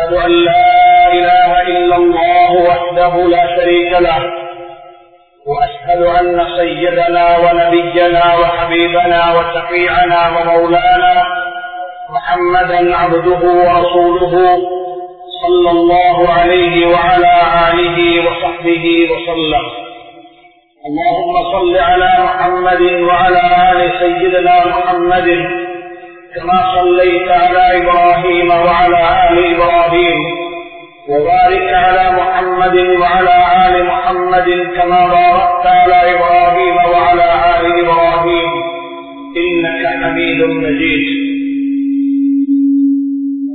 أشهد أن لا إله إلا الله وحده لا شريك له وأشهد أن سيدنا ونبينا وحبيبنا وشفيعنا ومولانا محمدا عبده ورسوله صلى الله عليه وعلى آله وصحبه وسلم. اللهم صل على محمد وعلى آل سيدنا محمد كما صليت على إبراهيم وعلى آل إبراهيم. وبارك على محمد وعلى آل محمد كما باركت على إبراهيم وعلى آل إبراهيم. إنك حميد مجيد.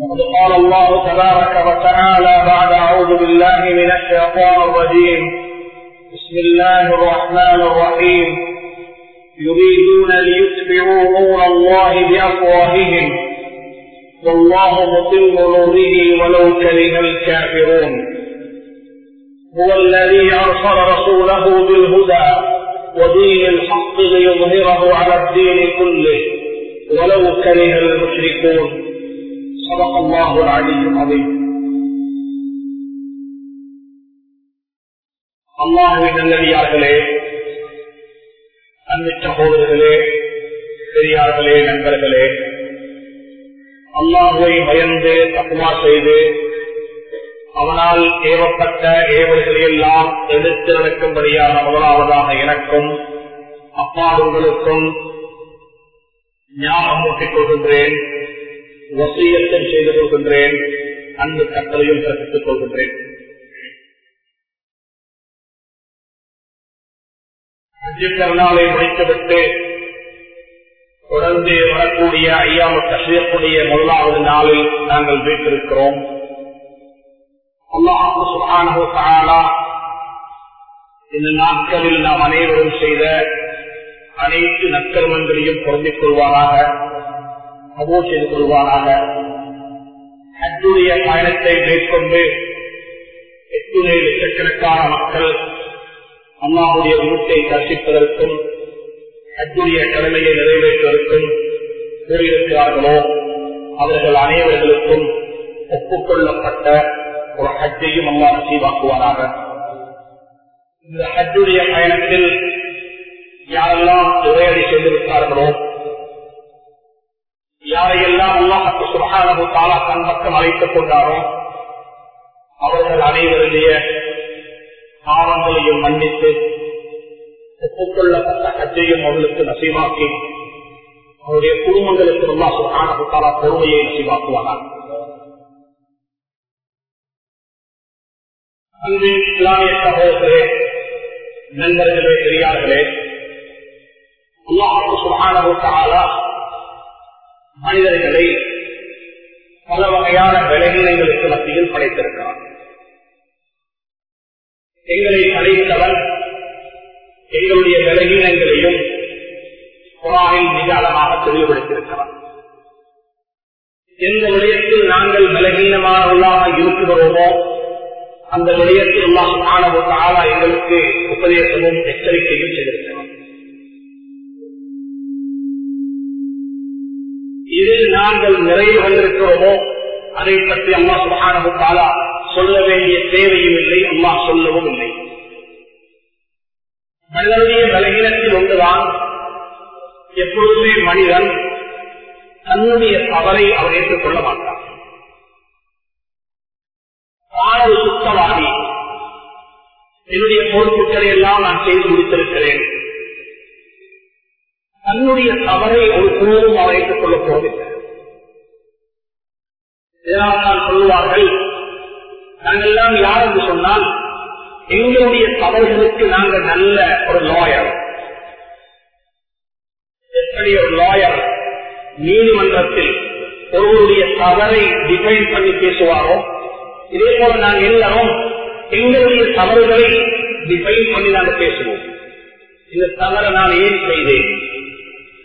وقد قال الله تبارك وتعالى بعد أعوذ بالله من الشيطان الرجيم. بسم الله الرحمن الرحيم. يريدون ليتبعوا نور الله بأفواههم. والله مطل نوره ولو كره الكافرون. هو الذي أرسل رسوله بالهدى ودين الحق ليظهره على الدين كله ولو كره المشركون. صدق الله العلي العظيم. الله من النبي عليه அன்பு சகோதரர்களே பெரியார்களே நண்பர்களே அல்லாஹுவை பயந்து தப்புமா செய்து அவனால் ஏவப்பட்ட ஏவல்களை எல்லாம் எடுத்து நடக்கும்படியான முதலாவதாக எனக்கும் அப்பாடுகளுக்கும் ஞாபகம் ஊட்டிக் கொள்கின்றேன் வசியத்தை செய்து கொள்கின்றேன் அன்பு கட்டளையும் கற்பித்துக் கொள்கின்றேன். அஜித்தருநாளை முடித்துவிட்டு தொடர்ந்து வரக்கூடிய ஐயாம கசியக்கூடிய முதலாவது நாளில் நாங்கள் வீட்டிருக்கிறோம். இந்த நாட்களில் நாம் அனைவரும் செய்த அனைத்து நற்கர்மங்களையும் பொருந்திக் கொள்வாராக அபோ செய்து கொள்வாராக ஹஜ்ஜுடைய பயணத்தை மேற்கொண்டு எத்துணை லட்சக்கணக்கான மக்கள் அம்மாவுடைய வீட்டை தரிசிப்பதற்கும் ஹஜ்ஜுடைய கடமையை நிறைவேற்றுவதற்கும் கூறியிருக்கிறார்களோ அவர்கள் அனைவர்களுக்கும் ஒப்புக்கொள்ளப்பட்ட ஒரு ஹஜ்ஜையும் அம்மா நசீவாக்குவாராக இந்த ஹஜ்ஜுடைய பயணத்தில் யாரெல்லாம் உரையடி செய்திருக்கிறார்களோ யாரையெல்லாம் அல்லாஹ் சுகானது தாலா தன் பக்கம் அழைத்துக் கொண்டாரோ அவர்கள் அனைவருடைய பாவங்களையும் மன்னித்து ஒப்புக்கொள்ளப்பட்ட ஹஜ்ஜையும் அவர்களுக்கு நசீவாக்கி அவருடைய குடும்பங்களுக்கு ரொம்ப சுகாணப்பட்டாரா பொறுமையை நசீவாக்குவார்கள் அன்பின் இஸ்லாமிய சகோதரே நண்பர்களே பெரியார்களே மனிதர்களை பல வகையான விளைநிலைகளுக்கு மத்தியில் படைத்திருக்கிறார் எங்களை படைத்தவன் எங்களுடைய விலகீனங்களையும் குரானில் மிக அழகாக எந்த விடயத்தில் நாங்கள் பலகீனமானவர்களாக இருக்கிறோமோ அந்த விடயத்தில் எல்லாம் ஆனவோட ஆளா எங்களுக்கு உபதேசமும் எச்சரிக்கையும் செய்திருக்கிறோம் இதில் நாங்கள் நிறைவு வந்திருக்கிறோமோ அதை பற்றி அம்மா சுகானவுக்காலா சொல்ல வேண்டிய தேவையும் இல்லை அம்மா சொல்லவும் இல்லை. மனிதனுடைய பலகீனத்தில் ஒன்றுதான் எப்பொழுதுமே மனிதன் தன்னுடைய தவறை அவர் ஏற்றுக்கொள்ள மாட்டான். ஒரு சுத்தவாதி என்னுடைய பொறுப்புகளை எல்லாம் நான் செய்து முடித்திருக்கிறேன். தன்னுடைய தவறை ஒரு குழுவும் அவர் ஏற்றுக்கொள்ளப் போவதில்லை. இதனால் தான் சொல்லுவார்கள் நாங்கெல்லாம் எல்லாம் யார் என்று சொன்னால் எங்களுடைய தவறுகளுக்கு நாங்கள் நல்ல ஒரு லாயர் எப்படி ஒரு லாயர் நீதிமன்றத்தில் ஒருவருடைய தவறை டிஃபைன் பண்ணி பேசுவாரோ? இதே போல நாங்கள் எல்லாரும் எங்களுடைய தவறுகளை டிஃபைன் பண்ணி நாங்கள் பேசுவோம். இந்த தவறை நான் ஏன் செய்தேன்?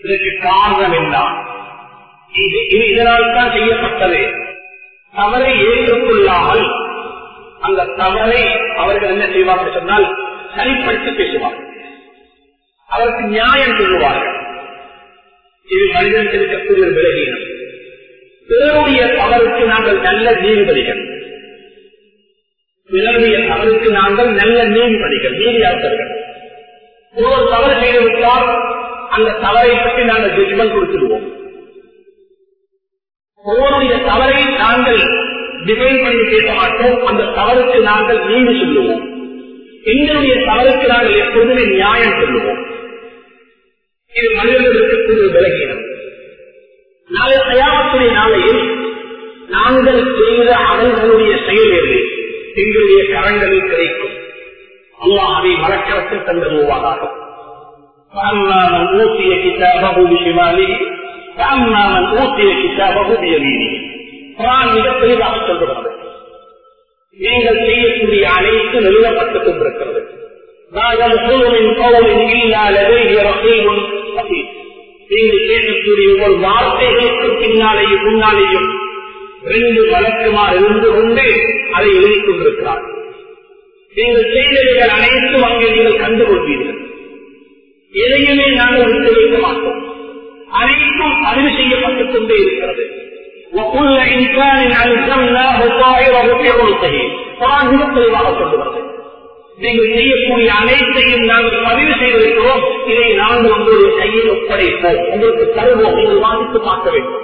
இதற்கு காரணம் என்ன? இது இது இதனால் தான் செய்யப்பட்டது. தவறை ஏற்றுக்கொள்ளாமல் அந்த தவறை அவர்கள் என்ன செய்வார்கள் சொன்னால் சரிப்படுத்தி பேசுவார்கள். அவருக்கு நியாயம் சொல்லுவார்கள். இது மனிதனுக்கு இருக்கக்கூடிய ஒரு விலகீனம். பிறருடைய தவறுக்கு நாங்கள் நல்ல நீதிபதிகள். பிறருடைய தவறுக்கு நாங்கள் நல்ல நீதிபதிகள் நீதியாளர்கள். ஒருவர் தவறு செய்துவிட்டால் அந்த தவறை பற்றி நாங்கள் ஜட்ஜ்மெண்ட் கொடுத்துடுவோம். ஒவ்வொருடைய தவறை நாங்கள் டிஃபைன் பண்ணி பேச மாட்டோம் அந்த தவறுக்கு நாங்கள் நீதி சொல்லுவோம் எங்களுடைய தவறுக்கு நாங்கள் எப்பொழுதுமே நியாயம் சொல்லுவோம் இது மனிதர்களுக்கு இருக்கக்கூடிய விலகீனம் நாளை தயாரத்துடைய நாளையில் நாங்கள் செய்த அமல்களுடைய செயல் எது எங்களுடைய கரங்களில் கிடைக்கும் அல்லாஹ் அதை மறக்கிறத்தில் தந்துருவாராக فأما من أوتي كتابه بشماله فأما من أوتي كتابه بيمينه குரான் மிக தெளிவாக சொல்லுகிறது நீங்கள் செய்யக்கூடிய அனைத்து நிறுவப்பட்டுக் கொண்டிருக்கிறது. நீங்கள் கேட்கக்கூடிய ஒவ்வொரு வார்த்தைகளுக்கு பின்னாலேயும் முன்னாலேயும் ரெண்டு இருந்து கொண்டு அதை எழுதிக் கொண்டிருக்கிறார். நீங்கள் செய்தவைகள் அனைத்தும் அங்கே நீங்கள் கண்டுகொள்வீர்கள். எதையுமே நாங்கள் விட்டு வைக்க மாட்டோம். அனைத்தும் பதிவு செய்யப்பட்டுக் கொண்டே இருக்கிறது. وكل إنسان ألزمناه طائره في عنقه قرآن மிக தெளிவாக சொல்லுகிறது நீங்கள் செய்யக்கூடிய அனைத்தையும் நாங்கள் பதிவு செய்திருக்கிறோம் இதை நாங்கள் உங்களுடைய கையில் ஒப்படைப்போம் உங்களுக்கு தருவோம் நீங்கள் வாதித்து பார்க்க வேண்டும்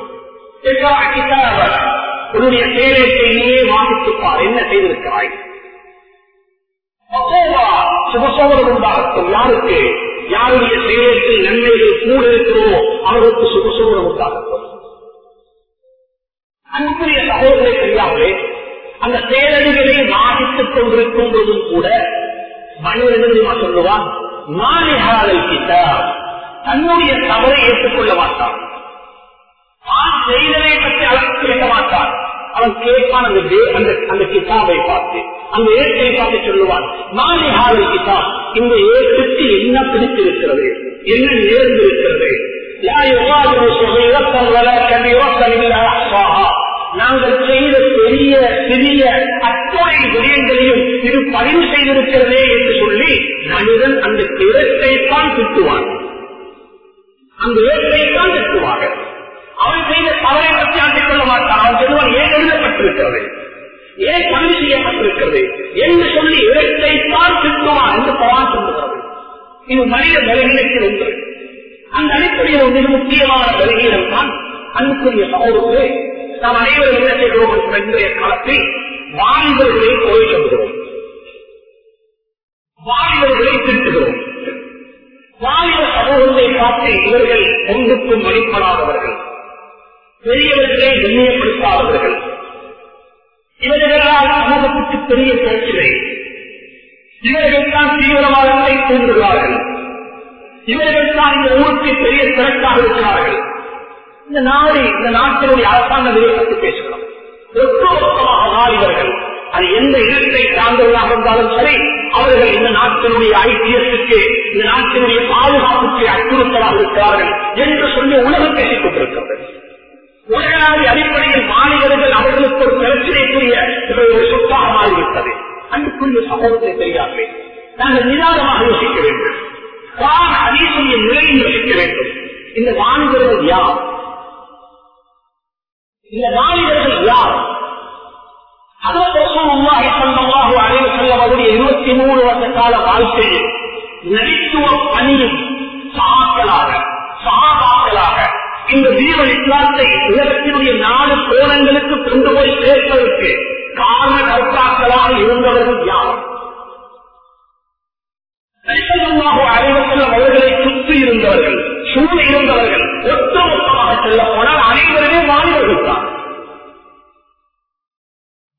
உன்னுடைய செயலேற்றையே வாதித்துப்பார் என்ன செய்திருக்கிறாய் சுபசோதரம் உண்டாகட்டும் யாருக்கு யாருடைய செயலேற்றில் நன்மைகள் கூட இருக்கிறோமோ அவர்களுக்கு சுபசோதரம் உண்டாகட்டும் அன்புரிய சகோதரை தெரியாமலே அந்த பேரடிகளை வாதித்துக் கொண்டிருக்கும் போதும் கூட மனிதர்கள் சொல்லுவான்? மாநில கிட்ட தன்னுடைய தவறை ஏற்றுக்கொள்ள மாட்டான். தான் செய்ததை பற்றி அவன் கேட்க மாட்டான். அவன் கேட்பான் அந்த அந்த அந்த கிதாபை பார்த்து அந்த ஏற்றை பார்த்து சொல்லுவான் மாநில கிதா இந்த ஏற்றுக்கு என்ன பிடித்திருக்கிறது? என்ன நேர்ந்திருக்கிறது? நாங்கள் செய்த பெரிய சிறிய அத்தனை விடயங்களையும் இது பதிவு செய்திருக்கிறதே என்று சொல்லி மனிதன் அந்த இடத்தைத்தான் திட்டுவான். அந்த இடத்தைத்தான் திட்டுவாங்க. அவன் செய்த தவறை பற்றி ஆட்டிக் கொள்ள மாட்டான். அவன் சொல்லுவான் ஏன் எழுதப்பட்டிருக்கிறது? ஏன் பதிவு செய்யப்பட்டிருக்கிறது? என்று சொல்லி இடத்தைத்தான் திட்டுவான் என்று பவான் சொல்லுகிறது இது மனித பலகீனத்தில் ஒன்று. அந்த அடிப்படையில் மிக முக்கியமான பலகீனம் தான் அன்புக்குரிய சகோதரர்களே நாம் அனைவரும் என்ன செய்கிறோம் இன்றைய காலத்தில் வாலிபர்களை கோவை சொல்கிறோம் வாலிபர்களை திட்டுகிறோம் வாலிப சமூகத்தை பார்த்து இவர்கள் ஒன்றுக்கும் வழிபடாதவர்கள் பெரியவர்களை கண்ணியப்படுத்தாதவர்கள். இவர்களால் சமூகத்துக்கு பெரிய பிரச்சனை இவர்கள் தான் தீவிரவாதத்தை தூண்டுகிறார்கள் இவர்கள் தான் இந்த ஊருக்கு பெரிய திறக்காக இருக்கிறார்கள். இந்த நாடு இந்த நாட்டினுடைய அரசாங்க நிலையை பற்றி பேசுகிறோம். ஒட்டுமொத்தமாக வாலிபர்கள் அது எந்த இடத்தை சார்ந்தவர்களாக இருந்தாலும் சரி அவர்கள் இந்த நாட்டினுடைய ஐக்கியத்துக்கு இந்த நாட்டினுடைய பாதுகாப்புக்கு அச்சுறுத்தலாக இருக்கிறார்கள் என்று சொல்லி உலகம் பேசிக் கொண்டிருக்கிறது. உலகளாவிய அடிப்படையில் மாநிலங்கள் அவர்களுக்கு ஒரு பிரச்சனைக்குரிய ஒரு சொத்தாக மாறிவிட்டது. அன்புக்குரிய சமூகத்தை தெரியாமல் நாங்கள் நிதானமாக யோசிக்க வேண்டும். அதிகமுடைய நிலையில் யோசிக்க வேண்டும். இந்த வாலிபர்கள் யார்? இந்த வாலிபர்கள் யார்? இருபத்தி மூணு வருஷ கால வாழ்க்கையில் நடித்துவ பணியில் சாக்களாக சகாபாக்களாக இந்த வீர இஸ்லாத்தை உலகத்தினுடைய நாலு கோணங்களுக்கு கொண்டு போய் சேர்ப்பதற்கு காரண கர்த்தாக்களாக இருந்தவர்கள் யார்? அனைவரும் அவர்களை சுற்றி இருந்தவர்கள் சூழ இருந்தவர்கள் ஒட்டுமொத்தமாக செல்ல போனால் அனைவருமே வாலிபர்கள் தான்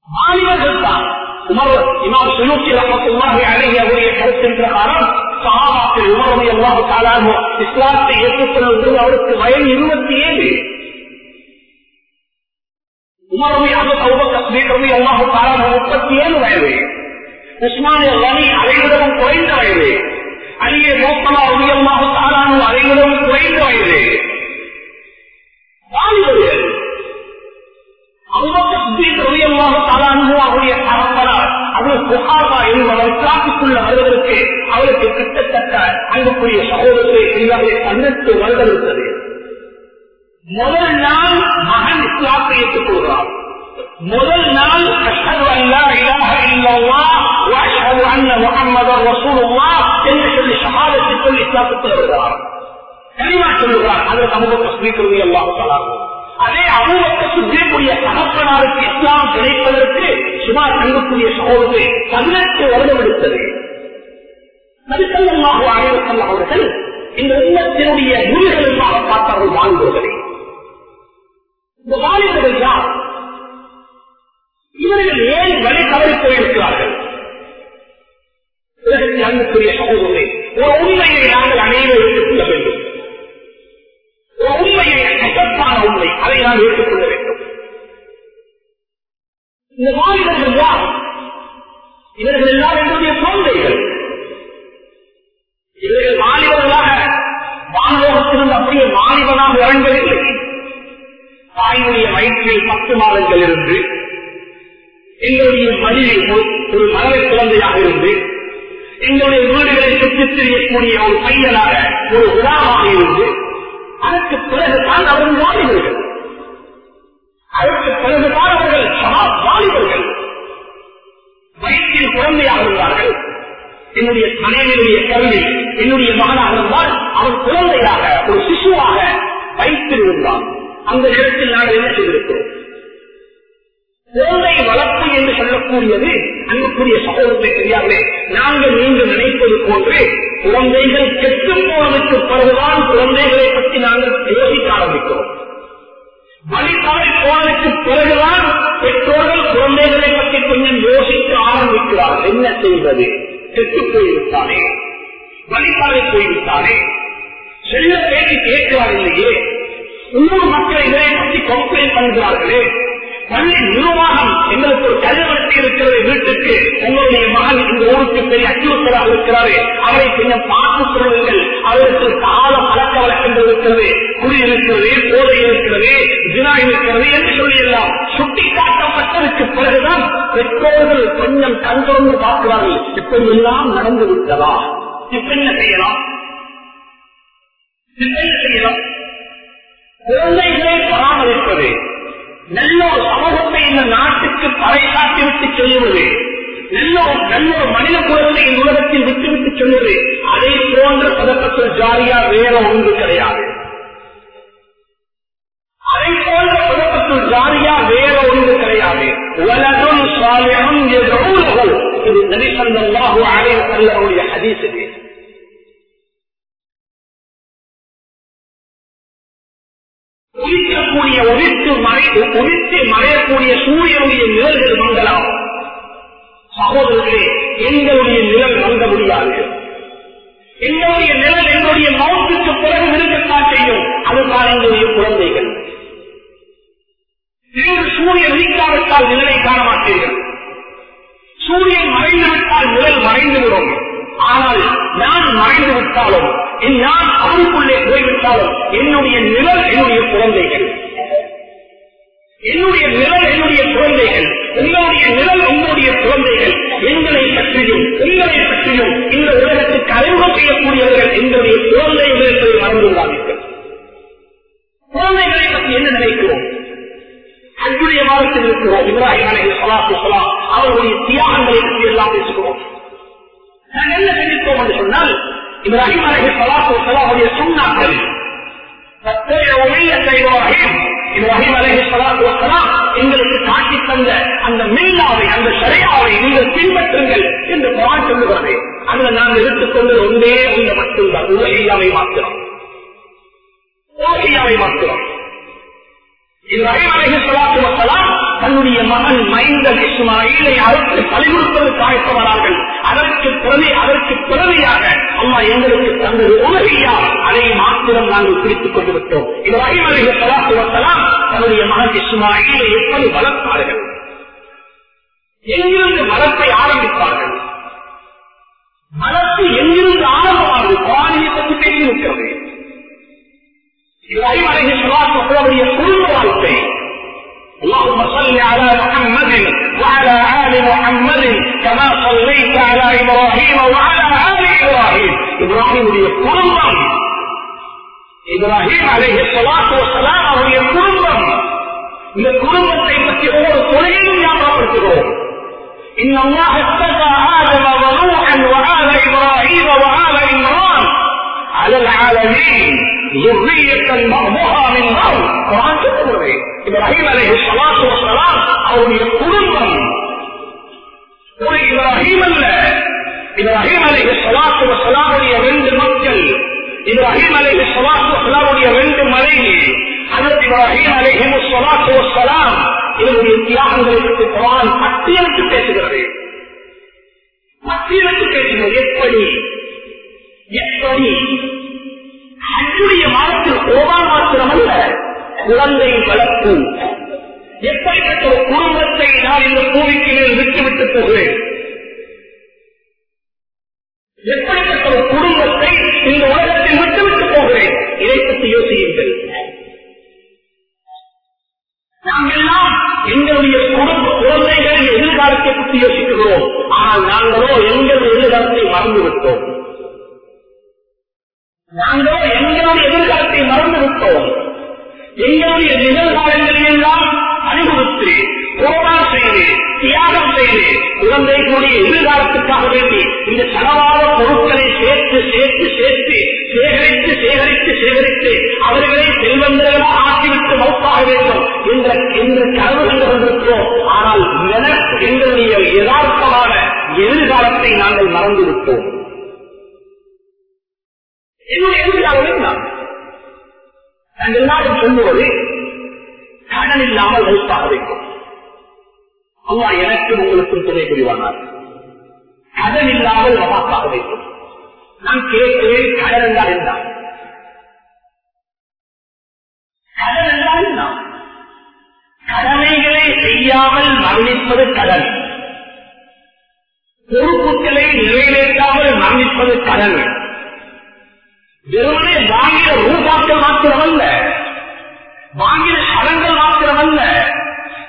வாலிபர்கள் தான் உமர் இமாம் சுயூக்கி ரஹமத்துல்லாஹி அலைஹி அவருடைய கருத்தின் பிரகாரம் சஹாபாக்கள் உமர் அல்லாஹு தஆலா இஸ்லாத்தை ஏற்றுக்கொள்வது அவருக்கு வயது இருபத்தி ஏழு உமரவி அபுபக்கரவி அல்லாஹு முப்பத்தி ஏழு வயது. உஸ்மானிய ரவி அதைவிடவும் குறைந்த வயது. அலியே மோசமா ரவி குறைந்த வயது. வாலிபர்கள் அவருடைய பரம்பரார் அவர் புகாரா என்பவர் காட்டுக்குள்ள வருவதற்கு அவருக்கு கிட்டத்தட்ட அன்புக்குரிய சகோதரத்தை இல்லாத பன்னெண்டு வருடம் இருந்தது முதல் நாள் மகன் இஸ்லாத்தை ஏற்றுக் கொள்கிறார் முதல் நாள் அஷ்ஹது அல்லா இலாஹ இல்லல்லாஹ் வ அஷ்ஹது அன்ன முஹம்மதர் ரசூலுல்லாஹ் என்று சொல்லி ஷஹாதத்தை சொல்லி இஸ்லாத்துக்கு வருகிறார் கனிமா சொல்லுகிறார். அதற்கு அனுபவ ஸ்ரீகிருதி அல்லாஹ் தலாகும் அதே அனுபவத்தை சுற்றிக்கூடிய தகப்பனாருக்கு இஸ்லாம் கிடைப்பதற்கு சுமார் அன்புக்குரிய சகோதரி பதினெட்டு வருடம் எடுத்தது. நபிசல்லாஹு அனைவசல்ல அவர்கள் இந்த உண்மத்தினுடைய முறைகளுக்காக பார்த்தார்கள் வாழ்ந்தவர்களே இந்த வாலிபர்கள் யார் இவர்கள் ஏன் வழி தவறி போயிருக்கிறார்கள் உலகத்தில் அன்புக்குரிய சகோதரி ஒரு உண்மையை நாங்கள் அனைவரும் எடுத்துக்கொள்ள வேண்டும். ஒரு உண்மையை கசப்பான உண்மை. அதை நாம் ஏற்றுக்கொள்ள வேண்டும். இந்த வாலிபர்கள் யார்? இவர்கள் எல்லாம் என்னுடைய குழந்தைகள். இவர்கள் வாலிபர்களாக வானலோகத்திலிருந்து அப்படியே வாலிபனாக இறங்கவில்லை. தாயினுடைய வயிற்றில் பத்து மாதங்கள் இருந்து எங்களுடைய மடியில் ஒரு மகளை குழந்தையாக இருந்து எங்களுடைய வீடுகளை சுற்றித் திரியக்கூடிய ஒரு பையனாக ஒரு உதாரணமாக இருந்து அதற்கு பிறகுதான் அவர்கள் வாலிபர்கள். அதற்கு பிறகுதான் அவர்கள் வாலிபர்கள். வயிற்றில் குழந்தையாக இருந்தார்கள் என்னுடைய மனைவியுடைய கல்வி என்னுடைய மகனாக இருந்தால் அவன் குழந்தையாக ஒரு சிசுவாக வயிற்றில் இருந்தான் அந்த நேரத்தில் நாங்கள் என்ன செய்திருக்கிறோம்? குழந்தை வளர்ப்பு என்று சொல்லக்கூடியது அன்புக்குரிய சகோதரத்தை தெரியாமலே நாங்கள் நீங்கள் நினைப்பது போன்று குழந்தைகள் கெட்டும் போனதுக்கு பிறகுதான் குழந்தைகளை பற்றி நாங்கள் யோசிக்க ஆரம்பிக்கிறோம். வழிபாடு போனதுக்கு பிறகுதான் பெற்றோர்கள் குழந்தைகளை பற்றி கொஞ்சம் யோசிக்க ஆரம்பிக்கிறார்கள். என்ன செய்வது? கெட்டு போய்விட்டானே வழிபாடு போய்விட்டானே செல்ல பேச்சு கேட்கிறார் இல்லையே உள்ளூர் மக்கள் இதை பற்றி கம்ப்ளைண்ட் பண்ணுகிறார்களே பள்ளி நிர்வாகம் எங்களுக்கு ஒரு கல்வெட்டு இருக்கிறது வீட்டுக்கு. உங்களுடைய மகன் இந்த ஊருக்கு பெரிய அச்சுறுத்தலாக இருக்கிறாரு. அவரை கொஞ்சம் பார்த்து சொல்லுங்கள். அவருக்கு கால பழக்க வழக்கங்கள் இருக்கிறது குடி இருக்கிறது போதை இருக்கிறது தினா இருக்கிறது என்று சொல்லி எல்லாம் சுட்டி காட்டப்பட்டதற்கு பிறகுதான் பெற்றோர்கள் கொஞ்சம் கண்தொடர்ந்து பார்க்கிறார்கள். இப்படி எல்லாம் நடந்து விட்டதா? இப்ப செய்யலாம்? இப்ப என்ன செய்யலாம்? குழந்தைகளை பராமரிப்பது. நல்ல ஒரு சமூகத்தை இந்த நாட்டுக்கு பறைசாட்டி விட்டு சொல்லுவது. நல்ல ஒரு நல்ல ஒரு மனித குலத்தை இந்த உலகத்தில் விட்டு விட்டு செல்வது அதை போன்ற பதக்கத்தில் ஜாலியா வேற ஒன்று கிடையாது. அதை போன்ற பதக்கத்தில் ஜாலியா வேற ஒன்று கிடையாது. உலகம் சாலியம் எதிரோ இது நரிசந்தமாக அலைய அல்லவருடைய ஹதீஸ் உதிக்கக்கூடிய உதித்து மறை ஒழித்து மறையக்கூடிய சூரியனுடைய நிழல்கள் மங்கலாம். சகோதரர்களே எங்களுடைய நிழல் மங்க முடியாது எங்களுடைய நிழல் எங்களுடைய மௌத்துக்கு பிறகு இருக்கத்தான் செய்யும். அதுதான் எங்களுடைய குழந்தைகள். நீங்கள் சூரியன் உதிக்காவிட்டால் நிழலை காண மாட்டீர்கள் சூரியன் மறைந்துவிட்டால் நிழல் மறைந்துவிடும். ஆனால் நான் மறைந்து விட்டாலும் நான் அவருக்குள்ளே போய்விட்டாலும் என்னுடைய நிழல் என்னுடைய குழந்தைகள். என்னுடைய நிழல் என்னுடைய குழந்தைகள். உங்களுடைய நிழல் உங்களுடைய குழந்தைகள். எங்களை பற்றியும் உங்களை பற்றியும் இந்த உலகத்துக்கு அறிமுகம் செய்யக்கூடியவர்கள் எங்களுடைய குழந்தைகள் என்பதை மறந்துள்ளார்கள் குழந்தைகளை பற்றி என்ன நினைக்கிறோம்? அன்புடைய மாதத்தில் இருக்கிறோம் இப்ராஹிம் அலை சலாத்து அவர்களுடைய தியாகங்களை பற்றி எல்லாம் பேசுகிறோம். நான் என்ன நினைத்தோம் என்று சொன்னால் இப்ராஹிம் அலஹி சலாத்து சலாமுடைய சுண்ணாக்கள் இப்ராஹிம் அலஹி சலாத்து வசலாம் எங்களுக்கு காட்டி தந்த அந்த மில்லாவை அந்த சரியாவை நீங்கள் பின்பற்றுங்கள் என்று குரான் சொல்லுகிறது அதுல நாம் எடுத்துக் கொண்டது ஒன்றே ஒன்று மட்டும்தான் உலகியாவை மாத்திரம் உலகியாவை மாத்திரம் இப்ராஹிம் அலஹி சலாத்து வசலாம் தன்னுடைய மகன் மைந்தன் இஸ்மாயிலை அறுத்து பலிகொடுப்பது காய்ப்பவரார்கள். அதற்கு பிறகு அதற்கு பிறவியாக அம்மா எங்களுக்கு தந்தது உலகையா? அதை மாத்திரம் நாங்கள் பிரித்துக் கொண்டு விட்டோம். இப்ராஹிம் அலி சலாத்து தன்னுடைய மகன் இஸ்மாயிலை எப்படி வளர்த்தார்கள்? எங்கிருந்து மரத்தை ஆரம்பித்தார்கள் மலத்து எங்கிருந்து ஆரம்பமானது? பாலியை பற்றி பேசியிருக்கிறது இப்ராஹிம் அலி சுவாசம் வசலாமுடைய குடும்ப வாழ்க்கை اللهم صل على محمد وعلى آل محمد كما صليت على إبراهيم وعلى آل إبراهيم إبراهيم குடும்பம் இப்ராஹிம் அலைஹி ஸலாத்து வஸலாம் அவருடைய குடும்பம் இந்த குடும்பத்தை பற்றி ஒவ்வொரு தொழிலும் ஞாபகப்படுத்துகிறோம் إن الله اتقى آدم ونوحا وآل إبراهيم وآل عمران على العالمين இப்ராஹிம் அலை அவருடைய குடும்பம் ஒரு இப்ராஹிம் அல்ல இப்ராஹிம் அலை சலாத்துடைய ரெண்டு மக்கள் இப்ராஹிம் அலை சலாத்துடைய ரெண்டு மனைவி அதற்கு இப்ராஹிம் அலை சலாத்துலாம் இதனுடைய தியாகங்களுக்கு குரான் பட்டியலுக்கு பேசுகிறது பட்டியலுக்கு பேசுகிறது எப்படி எப்படி அச்சுடைய மாதத்தில் ஓவா மாத்திரமல்ல குழந்தை வளர்ப்பு. எப்படிப்பட்ட ஒரு குடும்பத்தை நான் இந்த பூமிக்கு மேல் விட்டுவிட்டு போகிறேன்? எப்படிப்பட்ட ஒரு குடும்பத்தை இந்த உலகத்தை விட்டுவிட்டு போகிறேன்? இதை பற்றி யோசியுங்கள். நாம் எல்லாம் எங்களுடைய குடும்ப குழந்தைகளின் எதிர்காலத்தை பற்றி யோசிக்கிறோம். ஆனால் நாங்களோ எங்களுடைய எதிர்காலத்தை மறந்துவிட்டோம். நாங்களோ எங்களுடைய எதிர்காலத்தை மறந்துவிட்டோம். எங்களுடைய நிகழ்காலங்களில் எல்லாம் அனுபவித்து போராட்டம் செய்து தியாகம் செய்து குழந்தைகளுடைய எதிர்காலத்துக்காக வேண்டி இந்த செலவாத பொருட்களை சேர்த்து சேர்த்து சேர்த்து சேகரித்து சேகரித்து சேகரித்து அவர்களை செல்வந்தர்களாக ஆக்கிவிட்டு மௌத்தாக வேண்டும் என்ற என்ற கனவு கண்டு வந்திருக்கிறோம் ஆனால் எனக்கு எங்களுடைய யதார்த்தமான எதிர்காலத்தை நாங்கள் மறந்துவிட்டோம் என்னுடைய எதிர்காலம் என்ன நாங்கள் எல்லாரும் சொல்லுவது கடன் இல்லாமல் வகுப்பாக வைக்கும். அல்லா எனக்கும் உங்களுக்கும் துணை புரிவானார் கடன் இல்லாமல் வகாப்பாக வைக்கும். நான் கேட்கிறேன் கடன் என்றால் என்ன? கடன் என்றால் என்ன? கடமைகளை செய்யாமல் மரணிப்பது கடன். பொறுப்புகளை நிறைவேற்றாமல் மரணிப்பது கடன். வெறுமனே வாங்கிய ரூபாக்கள் மாத்திரமல்ல. வாங்கிய கடன்கள் மாத்திரமல்ல.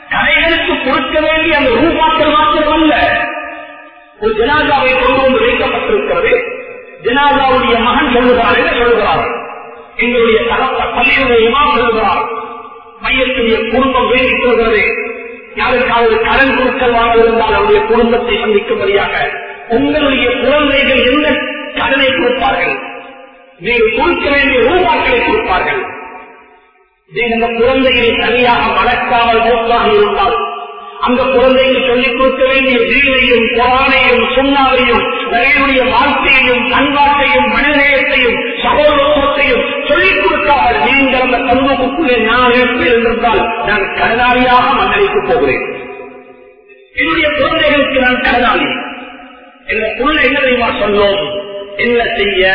கடைகளுக்கு கொடுக்க வேண்டிய அந்த ரூபாக்கள் மாத்திரமல்ல. ஒரு ஜனாதாவை கொண்டு வந்து வைக்கப்பட்டிருக்கிறது. ஜனாதாவுடைய மகன் சொல்லுகிறார் என்று சொல்லுகிறார் எங்களுடைய தகப்ப பள்ளியுடைய இமாம் சொல்லுகிறார் மையத்துடைய குடும்பம் வேண்டிக் கொள்கிறது. யாருக்காவது கடன் கொடுக்கல் வாங்கியிருந்தால் அவருடைய குடும்பத்தை சந்திக்கும்படியாக உங்களுடைய குழந்தைகள் என்ன கடனை கொடுப்பார்கள்? நீங்கள் கொடுக்க வேண்டிய ரூபாக்களை கொடுப்பார்கள். அந்த குழந்தைகளை தனியாக வளர்க்காமல் மோசமாக இருந்தால் அந்த குழந்தைக்கு சொல்லிக் கொடுக்க வேண்டிய வீணையும் பொறானையும் சுண்ணாவையும் நிறைய வாழ்க்கையையும் பண்பாட்டையும் மனநேயத்தையும் சகோதரத்தையும் சொல்லிக் கொடுக்காமல் நீங்கள் அந்த சமூகத்துக்குள்ளே நான் இருப்பேன் என்றால் நான் கடனாளியாக மன்னரைக்கு போகிறேன். என்னுடைய குழந்தைகளுக்கு நான் கடனாளி. எங்க புள்ள என்ன தெரியுமா சொன்னோம்? என்ன செய்ய?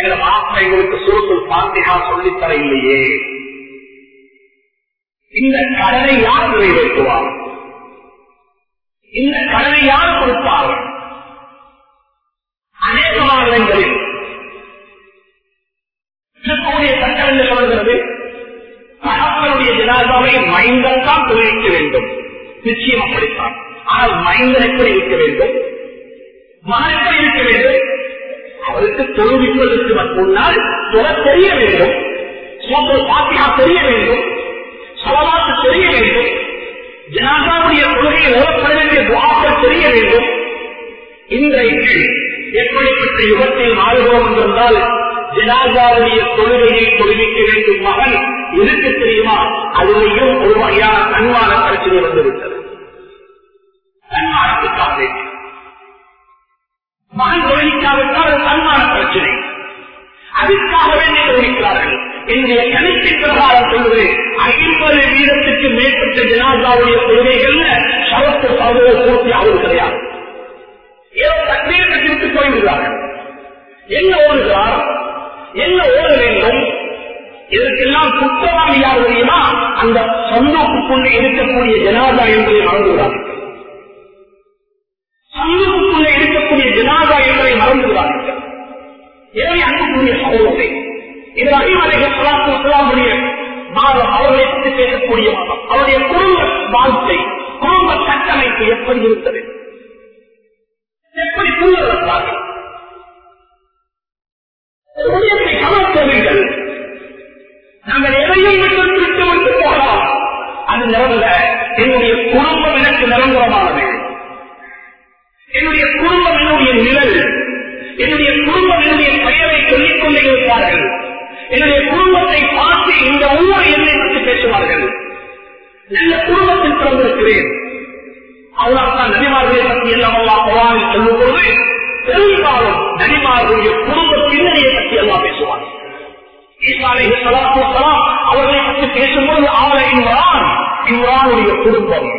எங்க மாப்பிள்ளைகளுக்கு சுருக்குள் பாத்திகா சொல்லித்தர இல்லையே இந்த கடனை யார் நிறைவேற்றுவார்? இந்த கடனை யார் கொடுப்பார்? அநேக மாநிலங்களில் திருப்பூரிய சட்டம் என்று சொல்கிறது மகாத்மனுடைய ஜனாதாவை மைந்தன் தான் தொழிலிக்க வேண்டும். நிச்சயம் அப்படித்தான். ஆனால் மைந்தன் எப்படி இருக்க வேண்டும்? மகன் எப்படி இருக்க வேண்டும்? அவருக்கு தொழுவிப்பதற்கு முன்னால் தொட தெரிய வேண்டும். சோதல் பாத்தியா தெரிய வேண்டும். சலவாத்து தெரிய வேண்டும். ஜனாதாவுடைய கொள்கையை ஓரப்பட வேண்டிய துவாக்கள் தெரிய வேண்டும். இன்றைக்கு எப்படிப்பட்ட யுகத்தில் மாறுகிறோம் என்றால் ஜனாதாவுடைய கொள்கையை தொழுவிக்க வேண்டும் மகன் எதுக்கு தெரியுமா? அதிலேயும் ஒரு வகையான தன்மான பிரச்சனை வந்துவிட்டது. தன்மானத்துக்காக மகன் கவனிக்காவிட்டால் அது தன்மான பிரச்சனை. அதுக்காக வேண்டி தொழிக்கிறார்கள் என்னுடைய கணிப்பின் பிரகாரம் சொல்வது ஐம்பது வீதத்துக்கு மேற்பட்ட ஜனாதாவுடைய கொள்கைகள்ல சவத்து சகோதர பூர்த்தி ஆவது கிடையாது. ஏதோ தண்ணீர் கட்டிவிட்டு போய்விடுகிறார்கள் என்ன ஓடுகிறார்? என்ன ஓட வேண்டும்? இதற்கெல்லாம் குற்றவாளி யார் தெரியுமா? அந்த சந்தோப்புக்குள்ளே இருக்கக்கூடிய ஜனாதா என்பதை மறந்துகிறார்கள் சந்தோப்புக்குள்ளே இருக்கக்கூடிய ஜனாதா என்பதை மறந்துவிடாதீர்கள். எனவே அன்புக்குரிய சகோதரத்தை இப்ராஹிம் அலைஹி ஸலாத்து வஸலாமுடைய அவர்களை பற்றி பேசக்கூடிய அவருடைய குடும்ப வாழ்க்கை குடும்ப கட்டமைப்பு எப்படி இருந்தது? எப்படி புரிய வந்தார்கள்? ஊழியத்தை சமர்த்தவர்கள் நாங்கள் எதையும் விட்டு விட்டு விட்டு போகலாம். அது நிறந்த என்னுடைய குடும்பம் எனக்கு நிரந்தரமானது. என்னுடைய நிழல் என்னுடைய குடும்பம் என்னுடைய பெயரை சொல்லிக் கொண்டே இருப்பார்கள் என்னுடைய குடும்பத்தை பார்த்து இந்த ஊரை என்னை பற்றி பேசுவார்கள். நல்ல குடும்பத்தில் பிறந்திருக்கிறேன். அவ்வளவுதான் தான் நபிமார்களை பற்றி எல்லாம் எல்லாம் பவானில் சொல்லும் போது பெரும்பாலும் நபிமார்களுடைய குடும்ப பின்னணியை பற்றி எல்லாம் பேசுவார் அவர்களை பற்றி பேசும்போது அவளை இம்ரான் இம்ரானுடைய குடும்பம்.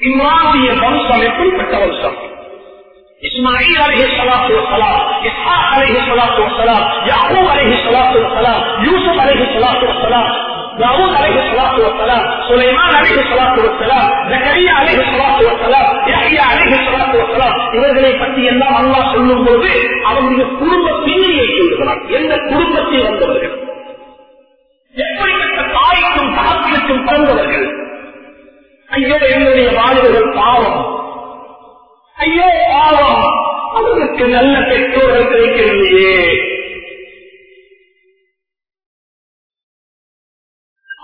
இம்ரானுடைய வம்சம் எப்படிப்பட்ட வம்சம்? இஸ்மாயில் அலஹி சலாத்து வஸலாம் இஸ்ஹாக் அலஹி சலாத்து வஸலாம் யாக்கூப் அலைஹி ஸலாத்து வஸலாம் யூசுப் அலஹி சலாத்து வஸலாம் தாவூத் அலைஹி ஸலாத்து வஸலாம் சுலைமான் அலைஹி ஸலாத்து வஸலாம் ஜக்கரியா அலைஹி ஸலாத்து வஸலாம் யஹ்யா அலைஹி ஸலாத்து வஸலாம் இவர்களை பற்றி எல்லாம் அல்லா சொல்லும் போது அவருடைய குடும்ப பின்னணியை சொல்கிறார் எந்த குடும்பத்தில் வந்தவர்கள்? எப்படிப்பட்ட தாய்க்கும் தகப்பனுக்கும் பிறந்தவர்கள்? ஐயோ என்னுடைய வாலிபர்கள் பாவம். ஐயோ பாவம். அவர்களுக்கு நல்ல பெற்றோர்கள் கிடைக்கவில்லையே.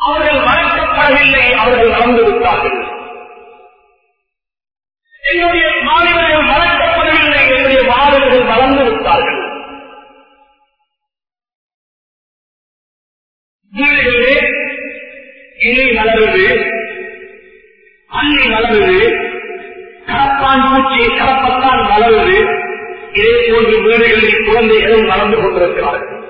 அவர்கள் வளர்க்கப்படவில்லை அவர்கள் வளர்ந்து விட்டார்கள் என்னுடைய மாணவர்கள் வளர்க்கப்படவில்லை என்னுடைய மாணவர்கள் வளர்ந்து விட்டார்கள் வீடுகளே இலை வளருது அள்ளி வளருது கரப்பான் பூச்சி கரப்பத்தான் வளருது இதே போன்று வீடுகளில் குழந்தைகளும் வளர்ந்து கொண்டிருக்கிறார்கள்.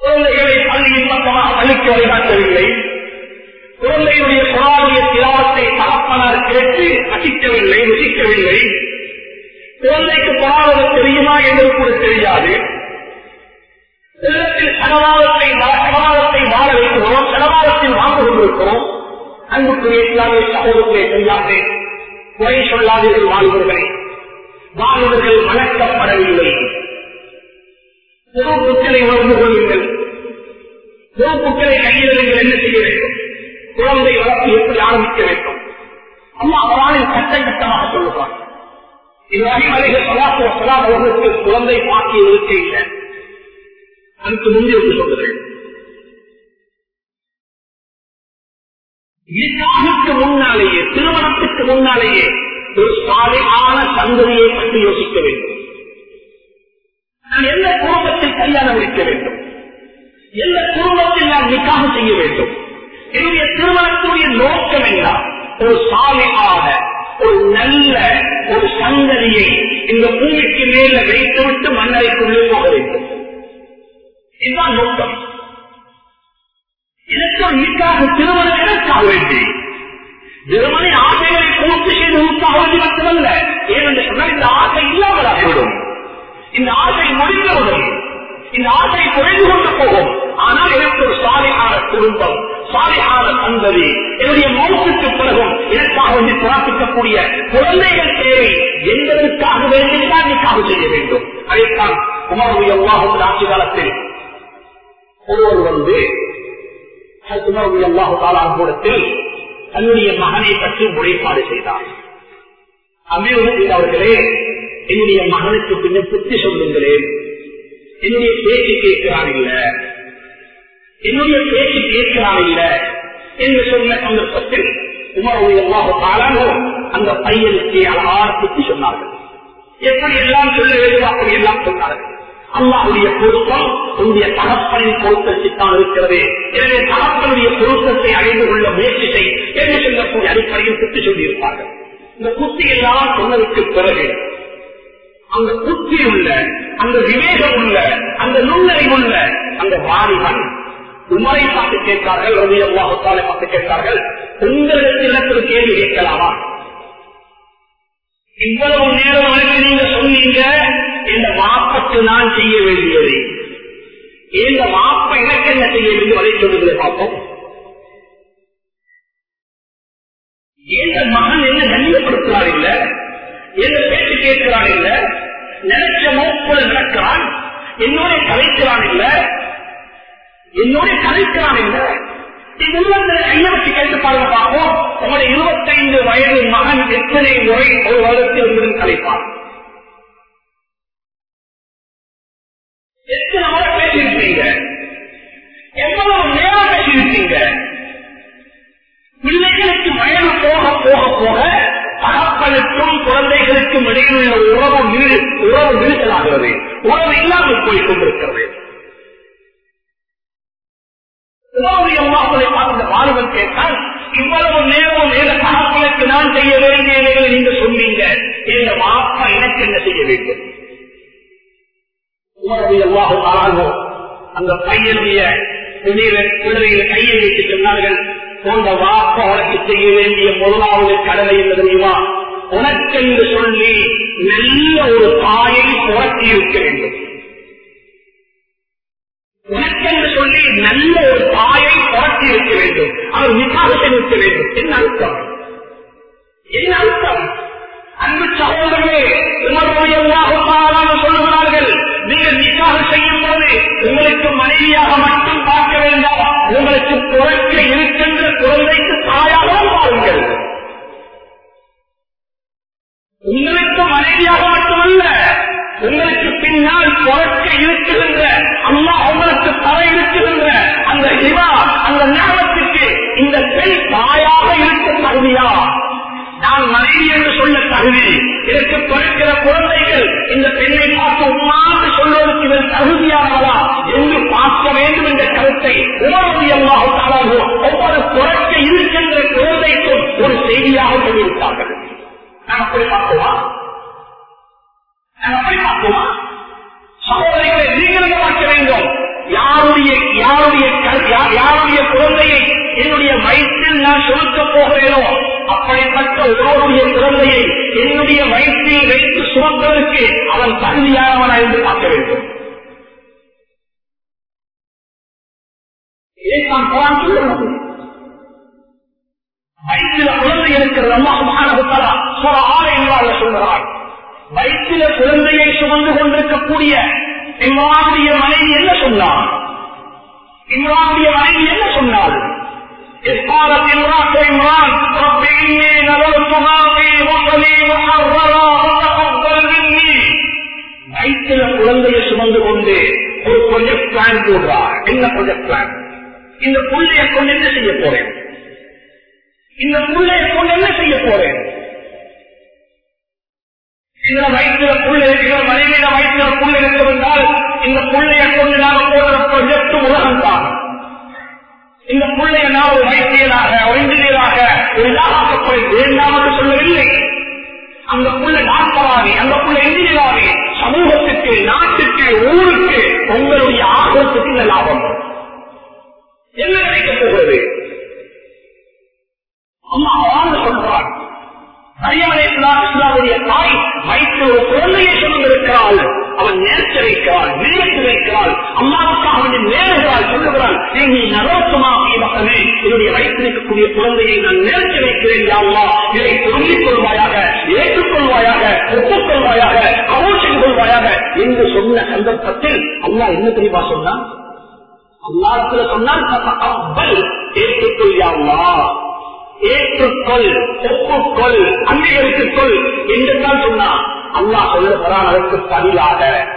குழந்தைகளை பள்ளியின் பக்கமாக பள்ளிக்கு வழிகாட்டவில்லை குழந்தையுடைய குழாவுடைய திலாவத்தை தகப்பனார் கேட்டு ரசிக்கவில்லை ருசிக்கவில்லை. குழந்தைக்கு குழாவது தெரியுமா என்று கூட தெரியாது. செல்லத்தில் சனவாதத்தை சனவாதத்தை வாழ வைக்கிறோம் சனவாதத்தில் வாங்க கொண்டிருக்கிறோம். அன்புக்குரிய இஸ்லாமிய சகோதரத்தை தெரியாது. குறை சொல்லாதீர்கள் வாழ்வர்களை. வாழ்வர்கள் வளர்க்கப்படவில்லை பொறுப்புக்களை உணர்ந்து கொள்ளுங்கள். பொறுப்புக்களை கையில் நீங்கள் என்ன செய்ய வேண்டும்? குழந்தை வளர்ப்பு எப்படி ஆரம்பிக்க வேண்டும்? அம்மா அவரால் கட்ட கட்டமாக சொல்லுவார் இப்ராஹிம் அலைகள் சலாத்து வசலாம் அவர்களுக்கு குழந்தை பாக்கிய இருக்க இல்லை அதுக்கு முந்தைய சொல்லுங்கள். நிக்காகுக்கு முன்னாலேயே திருமணத்துக்கு முன்னாலேயே ஒரு சாலையான சந்ததியை பற்றி யோசிக்க வேண்டும். நான் எந்த குடும்பத்தை கல்யாணம் முடிக்க வேண்டும்? எந்த குடும்பத்தில் நான் நிக்காக செய்ய வேண்டும்? என்னுடைய திருமணத்துடைய நோக்கம் என்ன? ஒரு சாலையாக ஒரு நல்ல ஒரு சந்ததியை இந்த பூமிக்கு மேல வைத்துவிட்டு மன்னரைக்குள்ளே போக வேண்டும். இதுதான் நோக்கம். எனக்கு ஒரு நிக்காக திருமணம் எனக்காக வேண்டி. திருமணி ஆசைகளை பூர்த்தி செய்து உற்சாகம் மட்டுமல்ல. ஏனென்று சொன்னால் இந்த ஆசை இல்லாமலாகிவிடும் இந்த ஆசை முடிந்தவுடன் இந்த ஆசை குறைந்து கொண்டு போகும். ஆனால் எனக்கு ஒரு சாலையான குடும்பம் சாலையான சந்ததி. என்னுடைய மௌத்துக்கு பிறகும் எனக்காக வந்து பிரார்த்திக்கக்கூடிய குழந்தைகள் தேவை. என்பதற்காக வேண்டிதான் நிக்காக செய்ய வேண்டும். அதைத்தான் உமருடைய அல்லாஹும் ஆட்சி காலத்தில் ஒருவர் வந்து உமருடைய தன்னுடைய மகனை பற்றி முறைப்பாடு செய்தார். அமீர் அவர்களே என்னுடைய மகனுக்கு பின்ன புத்தி சொல்லுங்களேன். என்னுடைய பேச்சு கேட்கிறான் இல்ல? என்னுடைய பேச்சு கேட்கிறான் இல்ல? என்று சொன்ன சந்தர்ப்பத்தில் உமருடைய காலானோ அந்த பையனுக்கு அழகான புத்தி சொன்னார்கள். எப்படி எல்லாம் சொல்ல வேண்டும் அப்படி எல்லாம் சொன்னார்கள். அல்லாவுடைய பொருத்தம் உன்னுடைய தகப்பனின் பொருத்தத்தைத்தான் இருக்கிறது. எனவே தகப்பனுடைய பொருத்தத்தை அடைந்து கொள்ள முயற்சி செய் என்று சொல்லக்கூடிய அடிப்படையில் குத்தி சொல்லியிருப்பார்கள். இந்த குத்தி எல்லாம் சொன்னதுக்கு பிறகு அந்த புத்தி உள்ள அந்த விவேகம் உள்ள அந்த நுண்ணறிவுள்ள அந்த வாலிபன் உமரை பார்த்து கேட்கிறார்கள் ரவி அல்லாஹாலை பார்த்து கேட்கிறார்கள் உங்களிடத்தில் கேள்வி கேட்கலாமா? இவ்வளவு நேரம் வரைக்கும் நீங்க சொன்னீங்க இந்த மாப்பத்து நான் செய்ய வேண்டியது. இந்த மாப்ப எனக்கு என்ன செய்ய வேண்டிய வரை சொல்லுங்களை பார்ப்போம். எந்த மகன் என்ன கண்ணியப்படுத்துறான் இல்ல? எந்த பேச்சு கேட்கிறான் இல்ல? நினைச்ச மோப்போல நடக்கிறான்? என்னோட கலைக்கிறான் இல்ல? என்னோட கலைக்கிறான் இல்ல? பார்ப்போம். இருபத்தைந்து வயது மகன் எத்தனை முறை ஒரு வருடத்தில் இருந்து கலைப்பான்? எத்தனை முறை பேசியிருப்பீங்க எவ்வளவு நேரம் பேசியிருப்பீங்க பிள்ளைகளுக்கு வயது போக போக போக தகப்பனுக்கும் குழந்தைகளுக்கும் இடையில் உள்ள உறவு விரு- உறவு விரிசலாகிறது உறவு இல்லாமல் போய் கொண்டிருக்கிறது. உறவுடைய கேட்டால் இவ்வளவு நேரம் நேரம் தகப்பனுக்கு நான் செய்ய வேண்டிய நீங்க சொன்னீங்க. எங்க மாப்பா எனக்கு என்ன செய்ய வேண்டும்? உமருடைய அல்லாஹு ஆளாகும் அந்த பையனுடைய பிள்ளையில கையை வைத்து சொன்னார்கள் போன்ற வாக்கு உனக்கு செய்ய வேண்டிய முதலாவது கடமை என்று தெரியுமா? உனக்கென்று சொல்லி நல்ல ஒரு தாயை புரட்டி இருக்க வேண்டும். உனக்கென்று சொல்லி நல்ல ஒரு தாயை புரட்டி இருக்க வேண்டும். அவர் விசாரத்தை நிற்க வேண்டும். என்ன அர்த்தம்? என்ன அர்த்தம்? அன்பு சகோதரர்களே உமருடைய அல்லாஹு சொல்லுகிறார்கள் நீங்கள் நிக்காக செய்யும் போது உங்களுக்கு மனைவியாக மட்டும் பார்க்க வேண்டாம். உங்களுக்கு குறைக்க இருக்கின்ற குழந்தைக்கு தாயாகவும் பாருங்கள். உங்களுக்கு மனைவியாக மட்டுமல்ல உங்களுக்கு பின்னால் குறைக்க இருக்கின்ற அம்மா உங்களுக்கு தர இருக்கின்ற அந்த இவா அந்த ஞானத்துக்கு இந்த பெண் தாயாக இருக்கும் தகுதியா? நான் மனைவி என்று சொல்ல தகுதி இதற்கு பிறக்கிற குழந்தைகள் இந்த பெண்ணை பார்த்து உமாறு சொல்வதற்கு இவர் தகுதியானவா என்று பார்க்க வேண்டும் என்ற கருத்தை உணர்வு ஒவ்வொரு பிறக்க இருக்கின்ற குழந்தைக்கும் ஒரு செய்தியாக சொல்லிவிட்டார்கள் நான் அப்படி பார்ப்போமா? நான் அப்படி பார்ப்போமா? சகோதரிகளை நீங்கள் பார்க்க வேண்டும். யாருடைய யாருடைய யாருடைய குழந்தையை என்னுடைய வயிற்றில் நான் சொலுக்கப் போகிறேனோ அப்படிப்பட்ட ஒருவருடைய குழந்தையை என்னுடைய வயிற்றில் வைத்து சுமப்பதற்கு அவன் தகுதியானவனா என்று பார்க்க வேண்டும். இதை வயிற்றில குழந்தை இருக்கிறது. அம்மா சுமானகுத்தலா சொல்ல ஆறு என்றால் சொல்கிறார். வயிற்றில குழந்தையை சுமந்து கொண்டிருக்கக்கூடிய இம்ரானுடைய மனைவி என்ன சொன்னார் இம்ரானுடைய மனைவி என்ன சொன்னார் إذ قالت امرأة عمران رب إني نذرت ما في بطني محررا فتقبل مني வயிற்றில குழந்தையை சுமந்து கொண்டு ஒரு ப்ரொஜெக்ட் பிளான் போடுறார் என்ன ப்ரொஜெக்ட் பிளான் இந்த புள்ளைய கொண்டு என்ன செய்ய போறேன் இந்த புள்ளைய கொண்டு என்ன செய்ய போறேன் இந்த வயிற்றுல புள்ள இருக்கிற மனைவியில வயிற்றுல புள்ள இருக்கிறால் இந்த புள்ளைய கொண்டு நாம போடுற ப்ரொஜெக்ட் உலகம் தான் இந்த பிள்ளைய நான் ஒரு வைத்தியராக ஒரு இன்ஜினியராக ஒரு இதாக்கப்பட வேண்டாம் என்று சொல்லவில்லை. அந்த புள்ள டாக்டராகி அந்த புள்ள இன்ஜினியராகி சமூகத்துக்கு நாட்டுக்கு ஊருக்கு உங்களுடைய ஆர்வத்துக்கு இந்த லாபம். என்ன கிடைக்கப் போகிறது? அம்மா வாழ்ந்து சொல்றார் மரியமனைக்குடைய தாய் வயிற்று ஒரு குழந்தையை சுமந்திருக்கிறாள் அவன் நேர்த்து வைக்கிறாள் நினைத்து வைக்கிறாள் அம்மாவுக்காக அவன் நேருகிறாள் சொல்லுகிறாள் நீ நரோத்தமாக மக்களே என்னுடைய வயிற்றில் இருக்கக்கூடிய குழந்தையை நான் நேர்த்து வைக்கிறேன் யாவா இதை சொல்லிக் கொள்வாயாக ஏற்றுக்கொள்வாயாக ஒப்புக்கொள்வாயாக கபூல் கொள்வாயாக என்று சொன்ன சந்தர்ப்பத்தில் அல்லா என்ன தெரியுமா சொன்னான்? அல்லாத்துல சொன்னால் அவ்வள் ஏற்றுக்கொள் ஒப்புக்கொள் அங்கீகரித்துக் கொள் என்றுதான் சொன்னா அல்லா சொல்லுகிறான் அதற்கு பதிலாக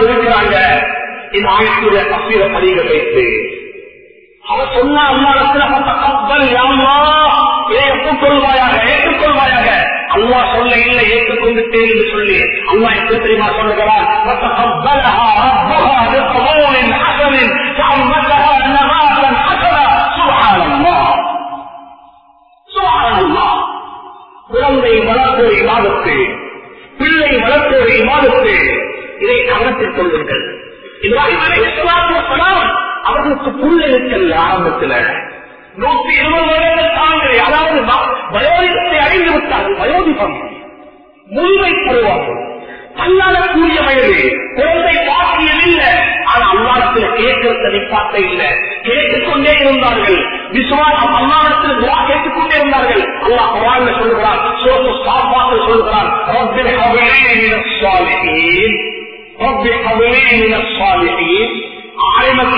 இருக்கிறாங்க. இந்த ஆயத்துடைய தப்பீர பதிவு வைத்து. அவர் சொன்ன அல்லாடத்தில் ஏற்றுக்கொள்வாயாக ஏற்றுக்கொள்வாயாக. அல்லா சொல்ல இல்லை ஏற்றுக்கொண்டுட்டேன் என்று சொல்லி. அல்லா எப்படி தெரியுமா சொல்லுகிறார் குழந்தை வளர்ப்போர் இமாதத்து பிள்ளை வளர்ப்போர் இமாதத்து இதை கவனத்தில் கொள்வீர்கள் இப்ராஹிம் அவர்களுக்கு புள்ள இருக்கல்ல ஆரம்பத்தில். நூத்தி இருபது வருடங்கள் தாண்டி அதாவது வயோதிகத்தை அடைந்து விட்டார்கள் வயோதிகம் முழுமை பருவம் தள்ளாடக்கூடிய வயது குழந்தை பாக்கியம் இல்லை. ஆனா அல்லாடத்தில் கேட்கிறத நிப்பாட்ட இல்லை. கேட்டுக்கொண்டே இருந்தார்கள். விசுவாசம் அல்லாடத்தில் துவா கேட்டுக்கொண்டே இருந்தார்கள். அல்லாஹ் குரான்ல சொல்லுகிறான் சோப்பு சாப்பாட்டு சொல்லுகிறான் ரப்பில் ஹபிலி மினஸ் ரப்பில் ஹபிலி மினஸ் சாலிஹீன்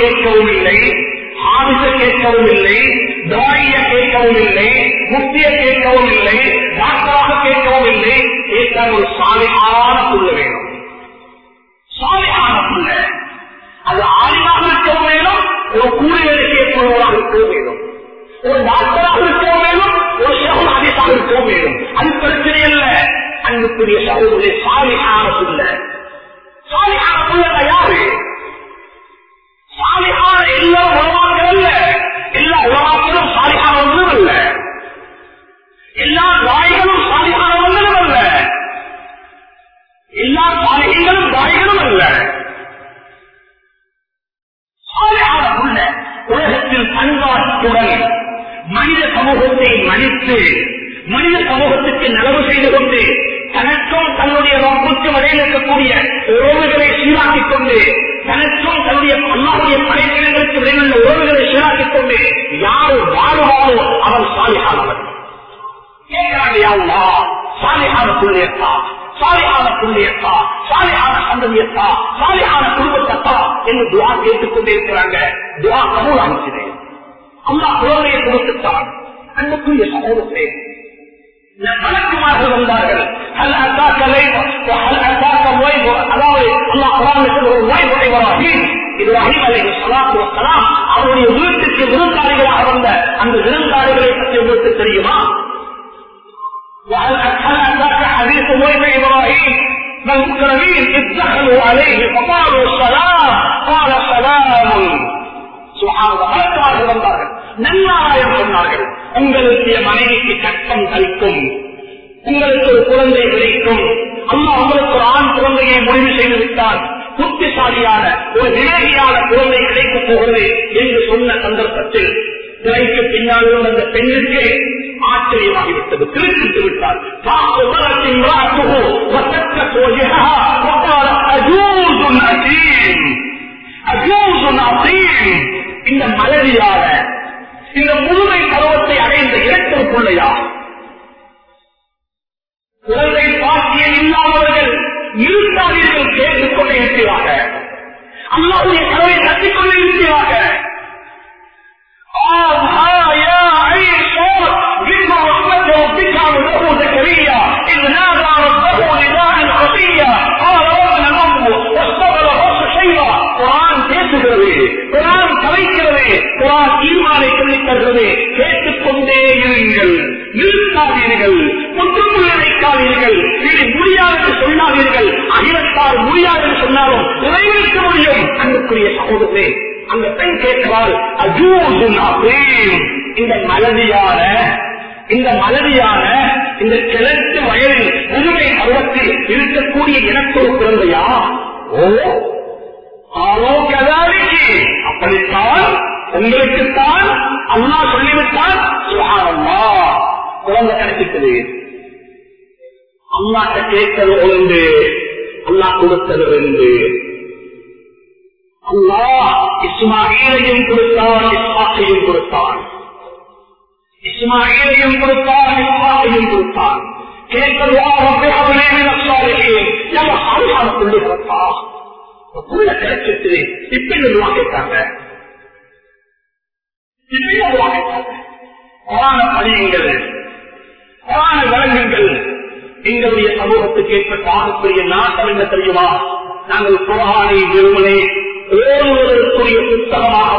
கேட்கவும் இல்லை. ஆபிச கேட்கவும் இல்லை தாய கேட்கவும் இல்லை முக்திய கேட்கவும் இல்லை டாக்டராக கேட்கவும் இல்லை. கேட்டால் ஒரு சாலையான புள்ள வேணும். சாலையான புள்ள. அது ஆய்வாக இருக்கவும் வேணும் ஒரு கூலி வேலை இருக்கவும் வேணும். ஒரு டாக்டராக இருக்கவும் வேணும் ஒரு சகோதர இருக்கவும் வேணும். அது பிரச்சனை அல்ல. அன்புக்குரிய சகோதரி சாலையான புள்ள. சாலையான புள்ள யாரு? சாலையான எல்லா அல்ல எல்லா உலகத்திலும் சாலிகானவர்களும் அல்ல எல்லா நாய்களும் சாலிகானவர்களும் அல்ல எல்லா சாலிகளும் தாய்களும் அல்ல சாலிகான உள்ள உலகத்தில் பண்பாட்டுடன் மனித சமூகத்தை மதித்து மனித சமூகத்துக்கு நலவு செய்து கொண்டு தனக்கும் தன்னுடைய ரப்புக்கும் இடையில் இருக்கக்கூடிய உறவுகளை சீராக்கிக் கொண்டு தனக்கும் தன்னுடைய அல்லாவுடைய படைப்பினங்களுக்கு இடையில் உறவுகளை சீராக்கிக் கொண்டு யார் வாழ்வாரோ அவன் சாலிகானவன் கேட்கிறாங்க யாருலா சாலிகான புள்ளியத்தா சாலிகான புள்ளியத்தா சாலிகான சந்ததியத்தா சாலிகான குடும்பத்தத்தா என்று துவா கேட்டுக் கொண்டிருக்கிறாங்க துவா கபூல் அமைச்சது அல்லா குழந்தையை கொடுத்துத்தான் அன்புக்குரிய சமூகத்தை மலக்குமார்கள் வந்தார்கள் هل أتاك ليل وهل أتاك الويب அதாவது அல்லாஹ் குரானுக்கு ஒரு ஓய்வு இப்ராஹிம் இப்ராஹிம் அலைஹி ஸலாத்து வஸலாம் அவருடைய வீட்டுக்கு விருந்தாளிகளாக வந்த அந்த விருந்தாளிகளை பற்றி உங்களுக்கு தெரியுமா وهل هل أتاك حديث ضيف إبراهيم من المكرمين إذ دخلوا عليه فقالوا سلام قال سلام சுகாதாரமாக வந்தார்கள் நல்லாயம் சொன்னார்கள் உங்களுடைய மனைவிக்கு கட்டம் கழிக்கும். உங்களுக்கு ஒரு குழந்தை கிடைக்கும். அம்மா உங்களுக்கு ஒரு ஆண் குழந்தையை முடிவு செய்து விட்டால் புத்திசாலியான ஒரு விவேகியான குழந்தை கிடைக்கப் போகிறது என்று சொன்ன சந்தர்ப்பத்தில் திரைக்கு பின்னால் இருந்த அந்த பெண்ணுக்கு ஆச்சரியமாகிவிட்டது. திருப்பிட்டு விட்டார். இந்த மலரியால இந்த முழுமை பருவத்தை அடைந்த இரட்டை பிள்ளையா குழந்தை பாக்கியம் இல்லாதவர்கள் இருக்காதீர்கள் கேட்டுக்கொண்டே இருக்கிறாங்க. அல்லாவுடைய கதவை பேசுகிறது குரான் கலைக்கிறது குரான் ஈமானை சொல்லித் தருகிறது. கேட்டுக்கொண்டே இருங்கள். நிறுத்தாதீர்கள். முற்றுமுறை வைக்காதீர்கள் இது முடியாது சொல்லாதீர்கள். அகிலத்தால் முடியாது சொன்னாலும் நிறைவேற்ற முடியும். அன்புக்குரிய சகோதரே அந்த பெண் கேட்கிறாள் அஜூசுன் அபீம் இந்த மலதியான இந்த மலதியான இந்த கிழக்கு வயலில் முதுமை பருவத்தில் இருக்கக்கூடிய எனக்கு ஒரு குழந்தையா? ஓ ஆலோ கதாரிக்கு அப்படித்தான் உங்களுக்குத்தான் அண்ணா சொல்லிவிட்டால் சுகாரம்மா குழந்தை கிடைச்சிட்டது அம்மாட்ட கேட்கறது ஒன்று அண்ணா கொடுத்தது ரெண்டு அல்லா இஸ்மாயிலையும் கொடுத்தான் இஸ்மாக்கையும் கொடுத்தான் இஸ்மாயிலையும் கொடுத்தான் இஸ்மாக்கையும் கொடுத்தான் கேட்கறதா சொல்லி கொடுத்தா புள்ள கிடைச்சிட்டு இப்ப இந்த கேட்டாங்க இப்ப கேட்டாங்க படியுங்கள் வழங்குங்கள் எங்களுடைய சமூகத்துக்கு ஏற்பட்ட ஆகக்கூடிய நாட்டம் என்ன தெரியுமா? நாங்கள் குரானை வெறுமனே ஓடுவதற்குரிய புத்தகமாக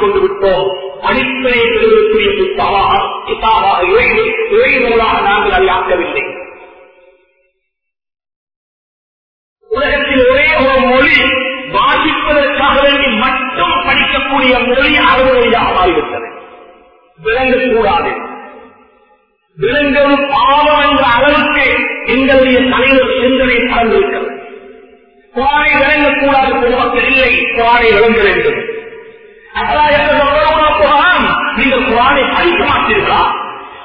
கொண்டு விட்டோம். அடிப்படை பெறுவதற்குரிய புத்தகமாக கிதாபாக இறைவர்களாக நாங்கள் அதை ஆக்கவில்லை. உலகத்தில் ஒரே ஒரு மொழி வாசிப்பதற்காக வேண்டி மட்டும் படிக்கக்கூடிய மொழி அறுவடையாக மாறிவிட்டது விளங்கக்கூடாது. விலங்கும் பாவம் என்ற அளவுக்கு எங்களுடைய தலைவர் சிந்தனை நடந்திருக்கிறது குரானை விளங்கக்கூடாது பொதுமக்கள் இல்லை குரானை விளங்க வேண்டும். குரான் நீங்கள் குரானை படிக்க மாட்டீர்களா?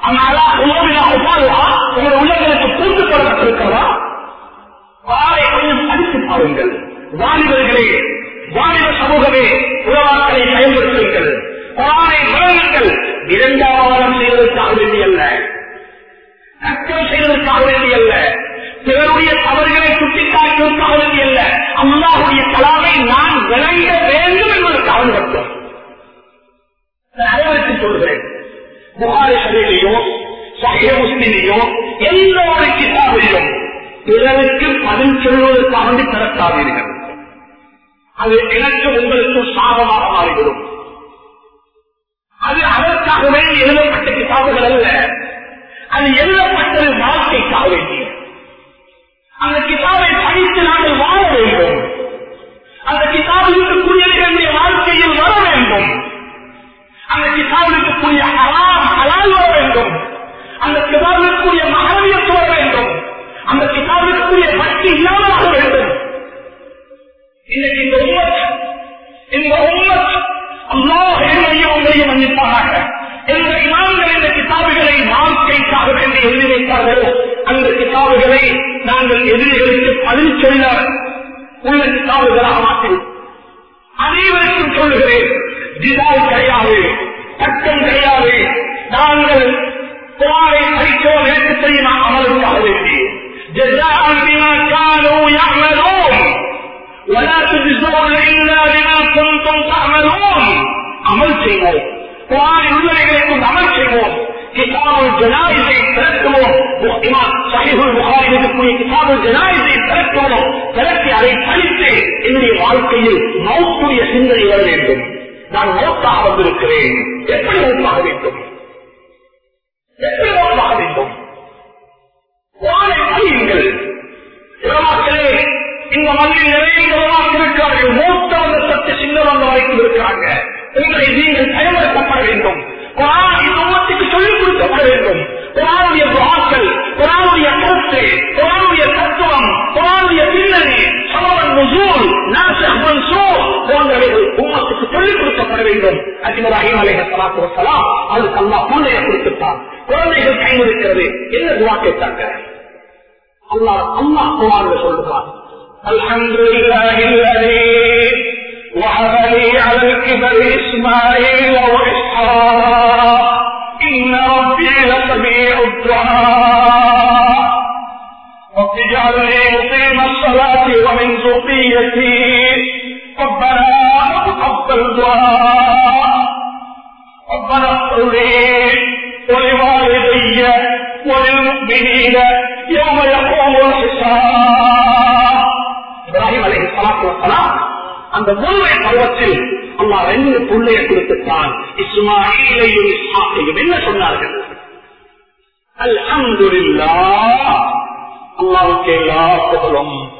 ஆனால் உங்கள் உள்ளங்களுக்கு பூர்த்திப்படப்பட்டிருக்கிறதா குரானை கொஞ்சம் படித்து பாருங்கள். வாலிபர்களே வாலிப சமூகமே உறவாக்களை பயன்படுத்துங்கள். குரானை விளங்குங்கள் இரண்டாவது செய்வதற்காக வேண்டியல்ல நஷ்டம் செய்வதற்காக வேண்டியல்ல பிறருடைய தவறுகளை சுட்டிக்காட்டுவதற்காக வேண்டியல்ல அல்லாஹுடைய கலாவை நான் விளங்க வேண்டும் என்பதற்காக மட்டும். அனைவருக்கு சொல்கிறேன் புகாரி சபையிலையும் சகிய முஸ்லிமையும் எந்த ஒரு கிதாபிலும் பிறருக்கு பதில் சொல்வதற்காக திறக்காதீர்கள். அது எனக்கு உங்களுக்கு சாபமாக மாறிவிடும். அது அதற்காகவே எழுதப்பட்ட கிதாபுகள் அல்ல. அது எழுதப்பட்டது வாழ்க்கைக்காக வேண்டிய அந்த கிதாபை படித்து நாங்கள் வாழ வேண்டும். அந்த கிதாபில் இருக்கக்கூடியவர்களுடைய வாழ்க்கையில் வர வேண்டும். அந்த கிதாபில் இருக்கக்கூடிய அலாம் அலால் வர வேண்டும். அந்த கிதாபில் இருக்கக்கூடிய மகவியத்து வர வேண்டும். அந்த கிதாபிற்குரிய பற்றி இல்லாமலாக வேண்டும். இன்னைக்கு இந்த உம்மத் இந்த உம்மத் அல்லாஹ் என்னையும் உங்களையும் மன்னிப்பாக எந்த இமாம்கள் இந்த கிதாபுகளை வாழ்க்கைக்காக வேண்டி எழுதி வைத்தார்களோ அந்த கிதாபுகளை நாங்கள் எதிரிகளுக்கு பதில் சொல்ல உள்ள கிதாபுகளாக மாற்றி அனைவருக்கும் சொல்லுகிறேன் ஜிதால் கிடையாது பட்டம் கிடையாது. நாங்கள் குரானை படிக்கிறோம் எனக்கு தெரியும் அமலுக்காக வேண்டி. جزاء بما كانوا يعملون ولا تجزون الا بما كنتم تعملون அமல் செய்வோம் குரானில் உள்ளவைகளை கொண்டு அமல் செய்வோம் கிதாபுல் ஜனாயிசை திறக்குவோம் சஹிஹுல் புகாரி இருக்கக்கூடிய கிதாபுல் ஜனாயிசை திறக்குவோம் திறக்கி அதை படித்து என்னுடைய வாழ்க்கையில் மௌத்துடைய சிந்தனை வர வேண்டும் நான் மௌத்தாக வந்திருக்கிறேன் எப்படி மௌத்தாக வேண்டும் எப்படி மௌத்தாக வேண்டும் குரானை படியுங்கள் உலமாக்களே இந்த மண்ணில் நிறைய உலமாக்கள் இருக்கிறார்கள். மூத்த வந்த சத்து சின்ன வந்த வரைக்கும் இருக்கிறாங்க. உங்களை நீங்கள் பயன்படுத்தப்பட வேண்டும். குரான் இந்த உமத்துக்கு சொல்லிக் கொடுக்கப்பட வேண்டும் குரானுடைய துவாக்கள் குரானுடைய கருத்து குரானுடைய தத்துவம் குரானுடைய பின்னணி சமவன் நுசூல் நாசர் மன்சூர் போன்றவைகள் உம்மத்துக்கு சொல்லிக் கொடுக்கப்பட வேண்டும் அஜிமராஹிம் அலைஹ சலாத்து வசலாம் அதுக்கு அல்லாஹ் பிள்ளைய கொடுத்துட்டான் குழந்தைகள் கைவிருக்கிறது என்ன துவா கேட்டாங்க அல்லாஹ் அல்லாஹ் குரான்ல சொல்லுவான் الحمد لله الذي وحملي على الكبر إسماعيل وإسحاق. إن ربي لسميع الدعاء. رب اجعلني مقيم الصلاة ومن ذريتي. ربنا تقبل دعاء. ربنا اغفر لي ولوالدي وللمؤمنين يوم يقوم الحساب. إبراهيم عليه الصلاة والسلام அந்த முழுமை பருவத்தில் அல்லா ரெண்டு பிள்ளைய கொடுத்துட்டான். இஸ்மாயிலையும் இஸ்மாக்கையும் என்ன சொன்னார்கள்? அல்ஹம்துலில்லா அல்லாவுக்கு எல்லா புகழும்.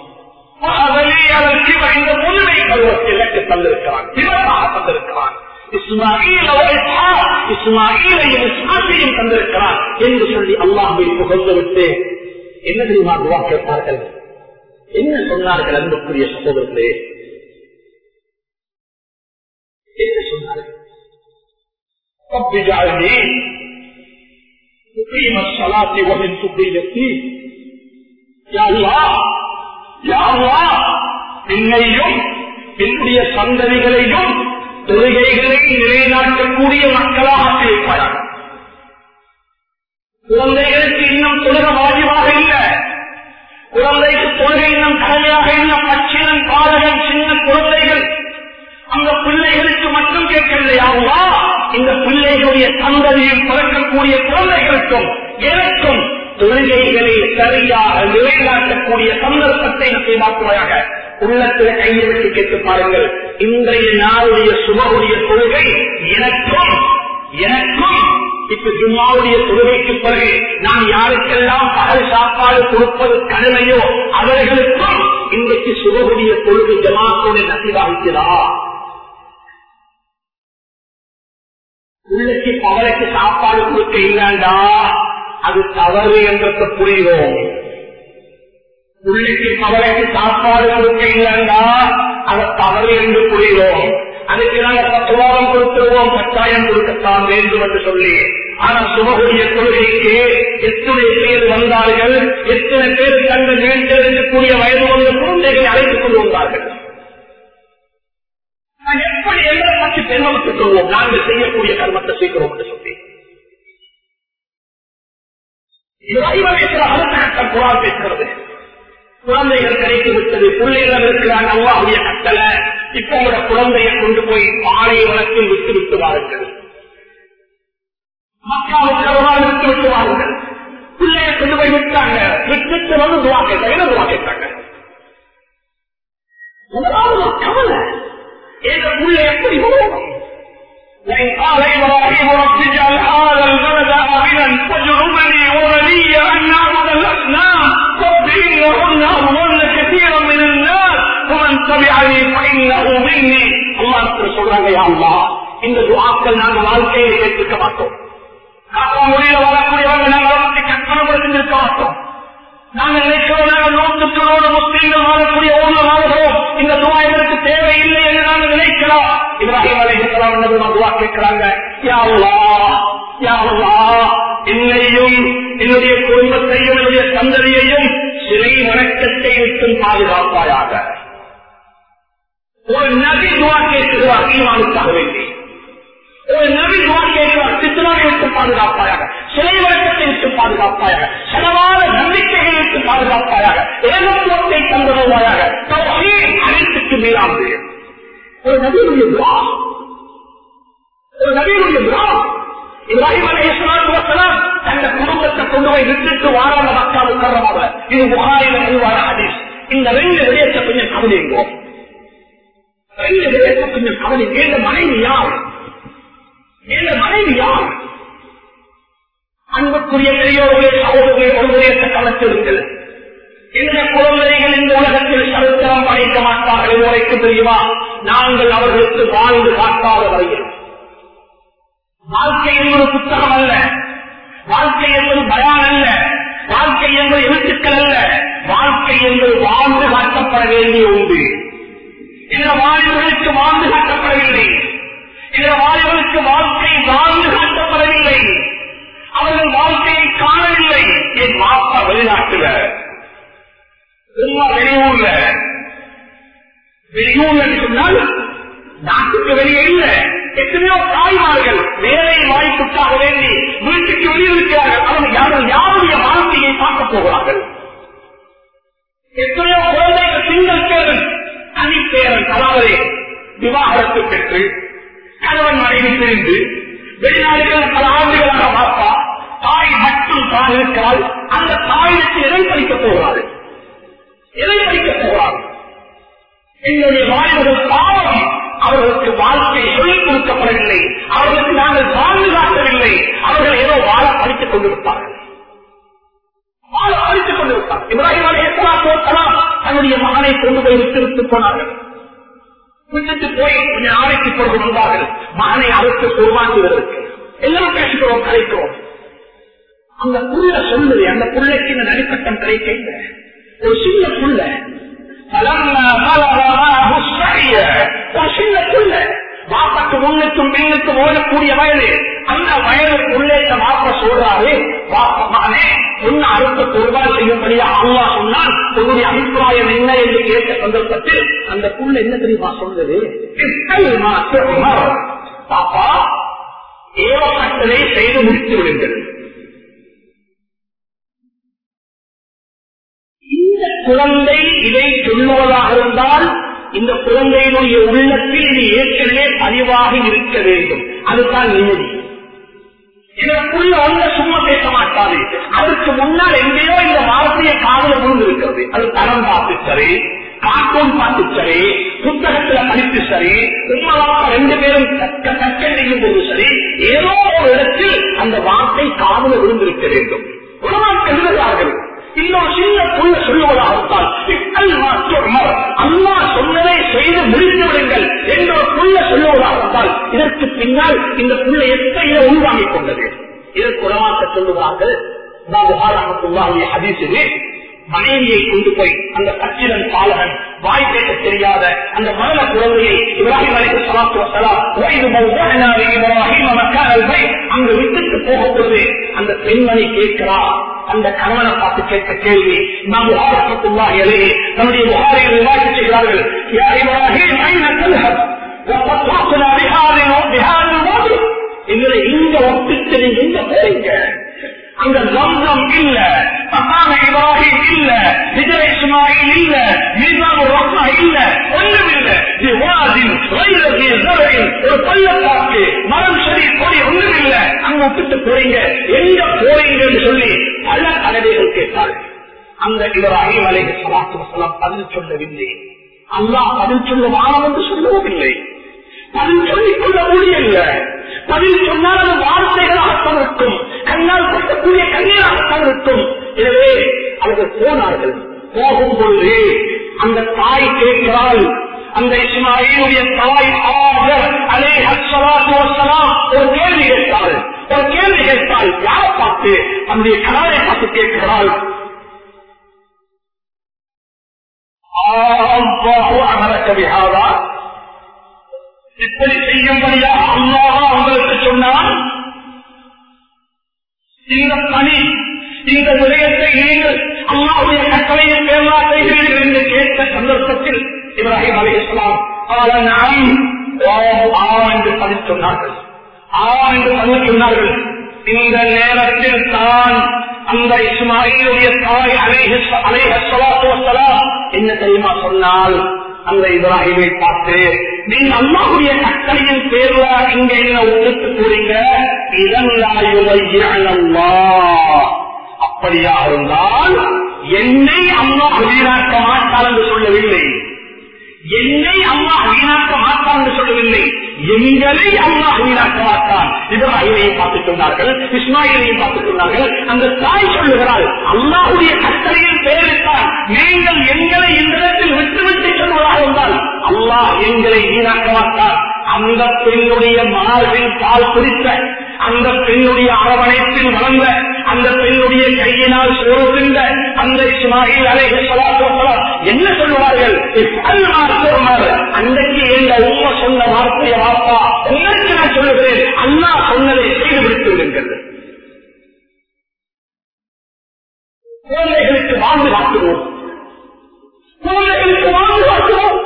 அதற்கு இந்த முழுமை பருவத்தில் எனக்கு தந்திருக்கிறான். திறனாக தந்திருக்கிறான். இஸ்மாயிலையும் இஸ்மாக்கையும் தந்திருக்கிறான் என்று சொல்லி அல்லாஹை புகழ்ந்து விட்டு என்ன தெரியுமா கேட்பார்கள்? என்ன சொன்னார்கள் அன்புக்குரிய சகோதரர்களே? என்ன சொன்னார்கள்? என்னையும் என்னுடைய சந்ததிகளையும் தொழுகைகளை நிலைநாட்டக்கூடிய மக்களாக இருப்பார்கள் குழந்தைகளுக்கு இன்னும் தொழுக வாஜிவாக இல்லை. குழந்தைக்கு தொழுகை இன்னும் கடமையாக இன்னும் அச்சினம் பாலகன் சின்ன குழந்தைகள் அந்த பிள்ளைகளுக்கு மட்டும் கேட்கவில்லையாவா என்னுடைய சந்ததியில் பிறக்கக்கூடிய குழந்தைகளுக்கும் எனக்கும் தொழுகைகளை சரியாக நிலைநாட்டக்கூடிய சந்தர்ப்பத்தை செய்தாக்குவாயாக உள்ளத்தில் கையை வச்சு கேட்டு பாருங்கள். இன்றைய நாளுடைய சுபகுடைய தொழுகை எனக்கும் எனக்கும் இப்ப ஜும்மாவுடைய தொழுகைக்கு பிறகு நாம் யாருக்கெல்லாம் பகல் சாப்பாடு கொடுப்பது கடமையோ அவர்களுக்கும் இன்றைக்கு சுபகுடைய தொழுகை ஜமாத்தோட நசிவாகிக்கிறா உள்ளக்கு பகலுக்கு சாப்பாடு கொடுக்க இல்லாண்டா? அது தவறு என்றத புரியும் பிள்ளைக்கு கவலைக்கு சாப்பாடு கொடுக்க இல்லாண்டா? அது தவறு என்று புரியும் அதுக்கு நாங்கள் பத்துவாரம் கொடுத்துருவோம் கட்டாயம் கொடுக்கத்தான் வேண்டும் என்று சொல்லி. ஆனால் சுபகுடைய கொள்கைக்கு எத்தனை பேர் வந்தார்கள் எத்தனை பேர் தங்கள் வீட்டில் கூடிய வயது வந்த குழந்தைகளை அழைத்துக் கொண்டு வந்தார்கள்? நான் எப்படி எங்களை பற்றி பெருமத்துக் கொள்வோம் நாங்கள் செய்யக்கூடிய கர்மத்தை செய்கிறோம் என்று சொல்லி. குரான் பேசுகிறது. குழந்தைகள் கிடைத்து விட்டது இருக்கிறாங்க அல்லாவுடைய கட்டளை. இப்ப உங்களோட குழந்தையை கொண்டு போய் பானை வளத்தில் விட்டு விட்டு வாருங்கள். மக்காவுக்கு விட்டு விட்டு வாருங்கள். கொண்டு போய் விட்டாங்க. விட்டுட்டு வந்து துவா கேட்டாங்க என்ன துவா கேட்டாங்க? கவலை. எங்க பிள்ளை எப்படி வரும் وإن قال إبراهيم رب اجعل هذا البلد آمنا واجعلني ولي أن نعبد الأصنام رب إنهن أضلن كثيرا من الناس ومن تبعني فإنه مني الله சொல்றாங்க யா அல்லாஹ் இந்த துஆக்கள் நாங்க வாழ்க்கையை ஏற்றுக்க மாட்டோம் காப்பா மொழியில வரக்கூடியவங்க நாங்கள் அவருக்கு கற்பனைப்படுத்திருக்க மாட்டோம் நாங்கள் நினைக்கிறோம் நாங்கள் நோக்கத்தோடு முஸ்லீம்கள் வாழக்கூடிய ஊர்ல வாழ்கிறோம். இந்த துவா எங்களுக்கு தேவையில்லை என்று நாங்கள் நினைக்கிறோம். இப்ராஹிம் அலைஹிஸ்ஸலாம் என்ன துவா கேட்கிறாங்க? என்னையும் என்னுடைய குடும்பத்தையும் என்னுடைய சந்ததியையும் சிறை வணக்கத்தை விட்டும் பாதுகாப்பாயாக. ஒரு நபி துவா கேட்கிறார் ஈமானுக்காக வேண்டி. ஒரு நபி துவா கேட்கிறார் சித்தனாவை விட்டு பாதுகாப்பாயாக சிலை வழக்கத்தை விட்டு பாதுகாப்பாயாக செலவான நம்பிக்கைகளை விட்டு பாதுகாப்பாயாக ஏகத்துவத்தை தந்தருவாயாக அனைத்துக்கு மீறாது ஒரு நபியுடைய துவா. ஒரு நபியுடைய துவா. இப்ராஹிம் அலைஹிஸ்ஸலாத்து தந்த குடும்பத்தை கொண்டு போய் விட்டுட்டு வாராத மக்கள் உட்காரமாக இது புகாரில பதிவான ஹதீஸ். இந்த ரெண்டு விடயத்தை கொஞ்சம் கவனிங்கோ ரெண்டு விடயத்தை கொஞ்சம் கவனிங்க இந்த மனைவி யார்? இந்த மனைவி யார் அன்புக்குரிய பெரியோர்களே சகோதரர்களே ஒருவரே கலத்திருங்கள் இந்த குழந்தைகள் இந்த உலகத்தில் சரித்திரம் படைக்க மாட்டார்கள் வரைக்கும் தெரியுமா? நாங்கள் அவர்களுக்கு வாழ்ந்து காட்டாத வரையில் வாழ்க்கை என்பது புத்தகம் அல்ல. வாழ்க்கை என்பது பயான் அல்ல. வாழ்க்கை என்பது எழுத்துக்கள் அல்ல. வாழ்க்கை என்பது வாழ்ந்து காட்டப்பட வேண்டிய உண்டு. இந்த வாழ்வுகளுக்கு வாழ்ந்து காட்டப்படவில்லை இந்த வாழ்வுகளுக்கு வாழ்க்கை வாழ்ந்து காட்டப்படவில்லை. அவர்கள் வாழ்க்கையை காணவில்லை. என் மாப்பா வெளிநாட்டுல. சும்மா வெளியூர்ல. வெளியூர்ல சொன்னால் நாட்டுக்கு வெளியே இல்ல. எத்தனையோ தாய்மார்கள் வேலை வாய்ப்புக்காக வேண்டி வீட்டுக்கு வெளியிருக்கிறார்கள் அவர்கள் யாரும் யாருடைய வாழ்க்கையை பார்க்க போகிறார்கள்? எத்தனையோ குழந்தைகள் சிங்கள் பேரன் தனிப்பேரன் அதாவது விவாகரத்து பெற்று கணவன் மனைவி பிரிந்து வெளிநாடுகள் பல ஆண்டுகளாக பார்ப்பா தாய் மட்டும் தான் இருக்கிறால் அந்த தாயிற்கு எதை படிக்கப் போகிறாரு எதை படிக்கப் போகிறார் எங்களுடைய வாழ்வுகள் பாவம் அவர்களுக்கு வாழ்க்கை சொல்லிக் கொடுக்கப்படவில்லை. அவர்களுக்கு நாங்கள் பாதுகாக்கவில்லை அவர்கள் ஏதோ வாழ படித்துக் கொண்டிருப்பார்கள். வாழ படித்துக் கொண்டிருப்பார் இப்ராஹிம் அலையலாம் தன்னுடைய மகனை கொண்டு போய் விட்டு விட்டு போனார்கள். விட்டுட்டு போய் கொஞ்ச நாளைக்கு பிறகு வந்தார்கள் மகனை அறுத்து உருவாக்குவதற்கு எல்லாம் பேசுகிறோம் கலைக்கிறோம் அந்த புள்ள சொல்லுது அந்த புள்ளைக்கு இந்த நடிப்பட்டம் கிடைக்க ஒரு சின்ன புள்ள ஒரு சின்ன புள்ள வாப்பாக்கு முன்னுக்கும் பின்னுக்கும் ஓடக்கூடிய வயது அந்த வயதுக்கு உள்ளே வாப்ப சொல்றாரு. மகனே உன்னை அறுத்து பொருளால் செய்யும்படியா அல்லா சொன்னால் உன்னுடைய அபிப்பிராயம் என்ன என்று கேட்ட சந்தர்ப்பத்தில் அந்த புள்ள என்ன தெரியுமா சொல்றது? பாப்பா ஏவப்பட்டதை செய்து முடித்து விடுங்கள். இந்த குழந்தை இதை சொல்லுவதாக இருந்தால் இந்த குழந்தையினுடைய உள்ளத்தில் இது ஏற்கனவே பதிவாக இருக்க வேண்டும். அதுதான் நிம்மதி. இதற்குள்ள ஒன்ற சும்மா பேச மாட்டாது. அதற்கு முன்னால் எங்கேயோ இந்த வார்த்தையை காதல விழுந்து இருக்கிறது அது தரம் பார்த்து சரி கார்ட்டூன் பார்த்து சரி புத்தகத்துல படித்து சரி உண்மையாக ரெண்டு பேரும் தக்க தக்க செய்யும் போது சரி ஏதோ ஒரு இடத்தில் அந்த வார்த்தை காதல விழுந்திருக்க வேண்டும். உணவாக எழுதுகிறார்கள் இன்னொரு சின்ன புள்ள சொல்லுவதாகத்தான். அம்மா சொன்னதை செய்து முடித்து விடுங்கள் என்ற ஒரு புள்ள சொல்லுவதாகத்தான். இதற்கு பின்னால் இந்த புள்ள எத்தனை உள்வாங்கிக் கொண்டது? இதற்கு உணவாக்க சொல்லுவார்கள் அதிசிலே மனைவியை கொண்டு போய் அந்த சச்சிதன் பாலகன் வாய் பேச தெரியாத அந்த மரண குழந்தையை இப்ராஹிம் அலிக்கு சலாத்து அங்கு விட்டுக்கு போகும்போது அந்த பெண்மணி கேட்கிறா அந்த கணவனை பார்த்து கேட்க கேள்வி நாம் உகாரப்பட்டுள்ளா இலையே தன்னுடைய உகாரையில் விவாதித்து செய்கிறார்கள். எங்களை இந்த ஒட்டுக்கு நீங்க போறீங்க? அங்க லம்சம் இல்ல மகான இப்ராஹிம் இல்ல விஜய் இஸ்மாயில் இல்ல மீசாமு ரஹ்மா இல்ல ஒன்றும் இல்ல விவாதின் வயலகி ஜரகின் ஒரு பள்ளத்தாக்கு மரம் செடி கொடி ஒன்றும் இல்ல அங்க விட்டு போறீங்க. எங்க போறீங்கன்னு சொல்லி பல தலைவர்கள் கேட்டார்கள். அந்த இப்ராஹிம் அலைஹி சலாத்து வஸலாம் பதில் சொல்லவில்லை. அல்லாஹ் பதில் சொல்ல வானம் என்று சொல்லவும் இல்லை. பதில் சொல்லிக் கொள்ள முடியல பதில் சொன்னால் அது வார்த்தைகளாகத்தான் இருக்கும் கண்ணால் கட்டக்கூடிய கண்ணீராகத்தான் இருக்கும் எனவே அவர்கள் போனார்கள். போகும் பொழுது அந்த தாய் கேட்கிறாள். அந்த இஸ்மாயிலுடைய தாய் அலே அஸ்வலாத்து வசலாம் ஒரு கேள்வி கேட்டாள். ஒரு கேள்வி கேட்டாள். யார பார்த்து? அந்த கணவரை பார்த்து கேட்கிறாள். அமரக்க விஹாரா இப்படி செய்யும்படியா அல்லாஹா அவங்களுக்கு சொன்னால் இந்த பணி இந்த விடயத்தை நீங்கள் அல்லாவுடைய கட்டளையை பேரா செய்கிறீர்கள் என்று கேட்ட சந்தர்ப்பத்தில் இப்ராஹிம் அலி இஸ்லாம் நாம் ஆ என்று பதில் சொன்னார்கள். ஆ என்று பதில் சொன்னார்கள். இந்த நேரத்தில் தான் அந்த இஸ்மாயிலுடைய தாய் அலைஹலாம் என்ன தெரியுமா சொன்னால்? அந்த இப்ராஹிமை பார்த்து நீங்க அல்லாஹுடைய கட்டளையின் பேர்ல இங்க என்ன விட்டுட்டு கூறீங்க இதல்லா அப்படியா இருந்தால் என்னை அம்மா வீணாக்க மாட்டார் என்று சொல்லவில்லை. என்னை அல்லாஹ் வீணாக்க மாட்டான் என்று சொல்லவில்லை. எங்களை அல்லாஹ் வீணாக்க மாட்டான். இப்ராஹிமையும் பார்த்துக் கொண்டார்கள் இஸ்மாயிலையும் பார்த்துக் கொண்டார்கள். அந்த தாய் சொல்லுகிறாள் அல்லாஹுடைய கட்டளையில் பெயரிட்டால் நீங்கள் எங்களை இந்த இடத்தில் விட்டுவிட்டு சொல்வதாக இருந்தால் அல்லாஹ் எங்களை வீணாக்க மாட்டான். அந்த பெண்ணுடைய மார்பில் பால் குறித்த அந்த பெண்ணுடைய அரவணைப்பில் வளர்ந்த அந்த பெண்ணுடைய கையினால் சோறுகின்ற அந்த இஸ்மாயில் அலைகள் என்ன சொல்லுவார்கள்? அன்றைக்கு எங்கள் உண்மை சொன்ன வார்த்தைய வார்த்தா உங்களுக்கு நான் சொல்லுகிறேன். அண்ணா சொன்னதை செய்து விடுத்து விடுங்கள். குழந்தைகளுக்கு வாழ்ந்து காட்டுவோம். குழந்தைகளுக்கு வாழ்ந்து காட்டுவோம்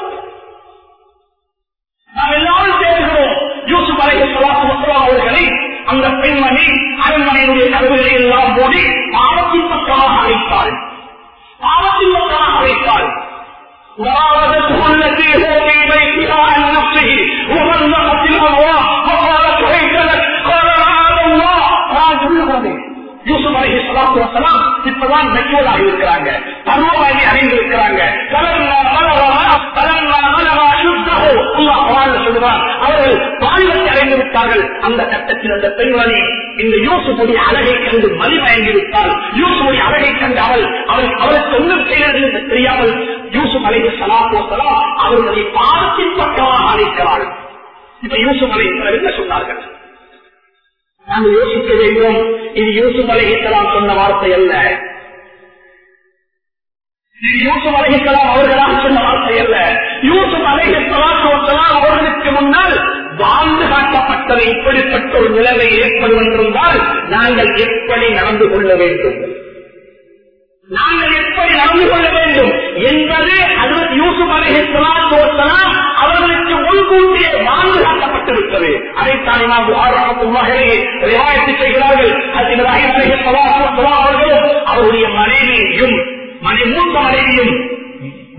நாம் எல்லாரும் சேர்கிறோம் யூசுப் அலைஹி ஸலாத்து வஸலாம் அவர்களை அந்த பெண்மணி அரண்மனையினுடைய கதவுகளை எல்லாம் மூடி பாவத்தின் பக்கமாக அழைத்தாள். பாவத்தின் பக்கமாக அழைத்தாள். யூசுப் அலி சலாத்து வசலாம் இப்பதான் மெச்சூராக இருக்கிறாங்க. பருவமாகி அறிந்திருக்கிறாங்க சொல்லுவார் அவர்கள் அடைந்து விட்டார்கள். அந்த கட்டத்தில் அந்த பெண்மணி இந்த யூசுஃபுடைய அழகை கண்டு மதிமயங்கி விட்டால் யூசுஃபுடைய அழகை கண்டு அவள் அவள் அவளுக்கு ஒன்றும் செய்கிறது என்று தெரியாமல் யூசுப் அலை சலாத்து வசலாம் அவர்களுடைய பாதத்தின் பக்கமாக அழைக்கிறார்கள். இப்ப யூசுப் அலை என்ன சொன்னார்கள்? நாம் யோசிக்க வேண்டும். இது யூசுப் அலைஹித்தலாம் சொன்ன வார்த்தை அல்ல. இது யூசுப் அலகித்தலாம் அவர்களாக சொன்ன வார்த்தை அல்ல. யூசுப் அலைஹித்தலாம் அவர்களுக்கு முன்னால் வாழ்ந்து காட்டப்பட்டது இப்படிப்பட்ட ஒரு நிலைமை ஏற்படும் என்றால் நாங்கள் எப்படி நடந்து கொள்ள வேண்டும். நாங்கள் எப்படி நடந்து கொள்ள வேண்டும் என்பது அதற்கு யூசுப் அலைஹித்தலாம் அவர்களுக்கு முன்கூட்டியே வாழ்ந்து காட்டப்பட்டிருக்கிறது. அதைத்தான் நாம் ரிவாயத்து செய்கிறார்கள். அவருடைய மனைவியும் மனை மூத்த மனைவியும்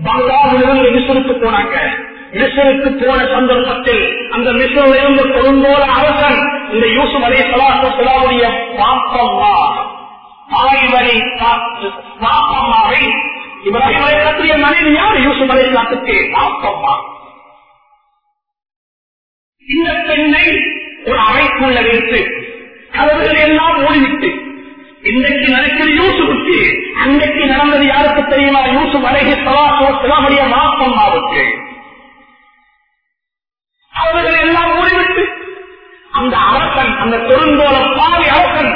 பங்களாவிலிருந்து மிஸ்ருக்கு போனாங்க. மிஸ்ருக்கு போன சந்தர்ப்பத்தில் அந்த மிஸ்ரில் கொடுங்கோல அரசன் இந்த யூசுப் அலை சலாத்துடைய பாப்பம்மா. தாய் வழி பாப்பம்மாவை இப்ராஹிம் அலைஹிஸ்ஸலாத்துடைய மனைவி யார்? யூசுப் காத்துக்கு பாப்பம்மா இந்த பெண்ணை ஒரு அறைக்குள்ள வைத்து கதவுகளை எல்லாம் மூடிவிட்டு இன்றைக்கு நடக்கிற யூசுஃபுக்கு அன்றைக்கு நடந்தது யாருக்கு தெரியுமா? யூசுப் அழகி சலாமுடைய மாப்பம்மாவுக்கு அவர்கள் எல்லாம் மூடிவிட்டு அந்த அரசன் அந்த பெருந்தோல பாவி அரசன்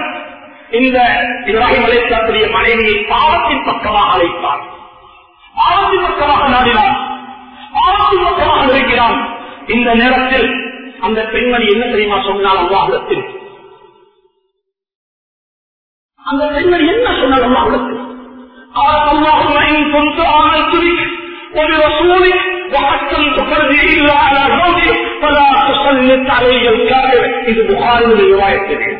இந்த இப்ராஹிம் அலைத்தாத்துடைய மனைவியை பாவத்தின் பக்கமாக அழைத்தார் பாவத்தின் பக்கமாக நாடினார் பாவத்தின் பக்கமாக இருக்கிறான் இந்த நேரத்தில் அந்த பெண்மணி என்ன தெரியுமா சொன்னால் அல்லாஹிடத்தில் அந்த பெண்மணி என்ன சொன்னால் அல்லாஹிடத்தில் قال اللهم إن كنت آمنت بك وبرسولك وحكمت فرجي إلا على زوجي فلا تسلط علي الكافر இது புகாரினுடைய விவாயத்திற்கு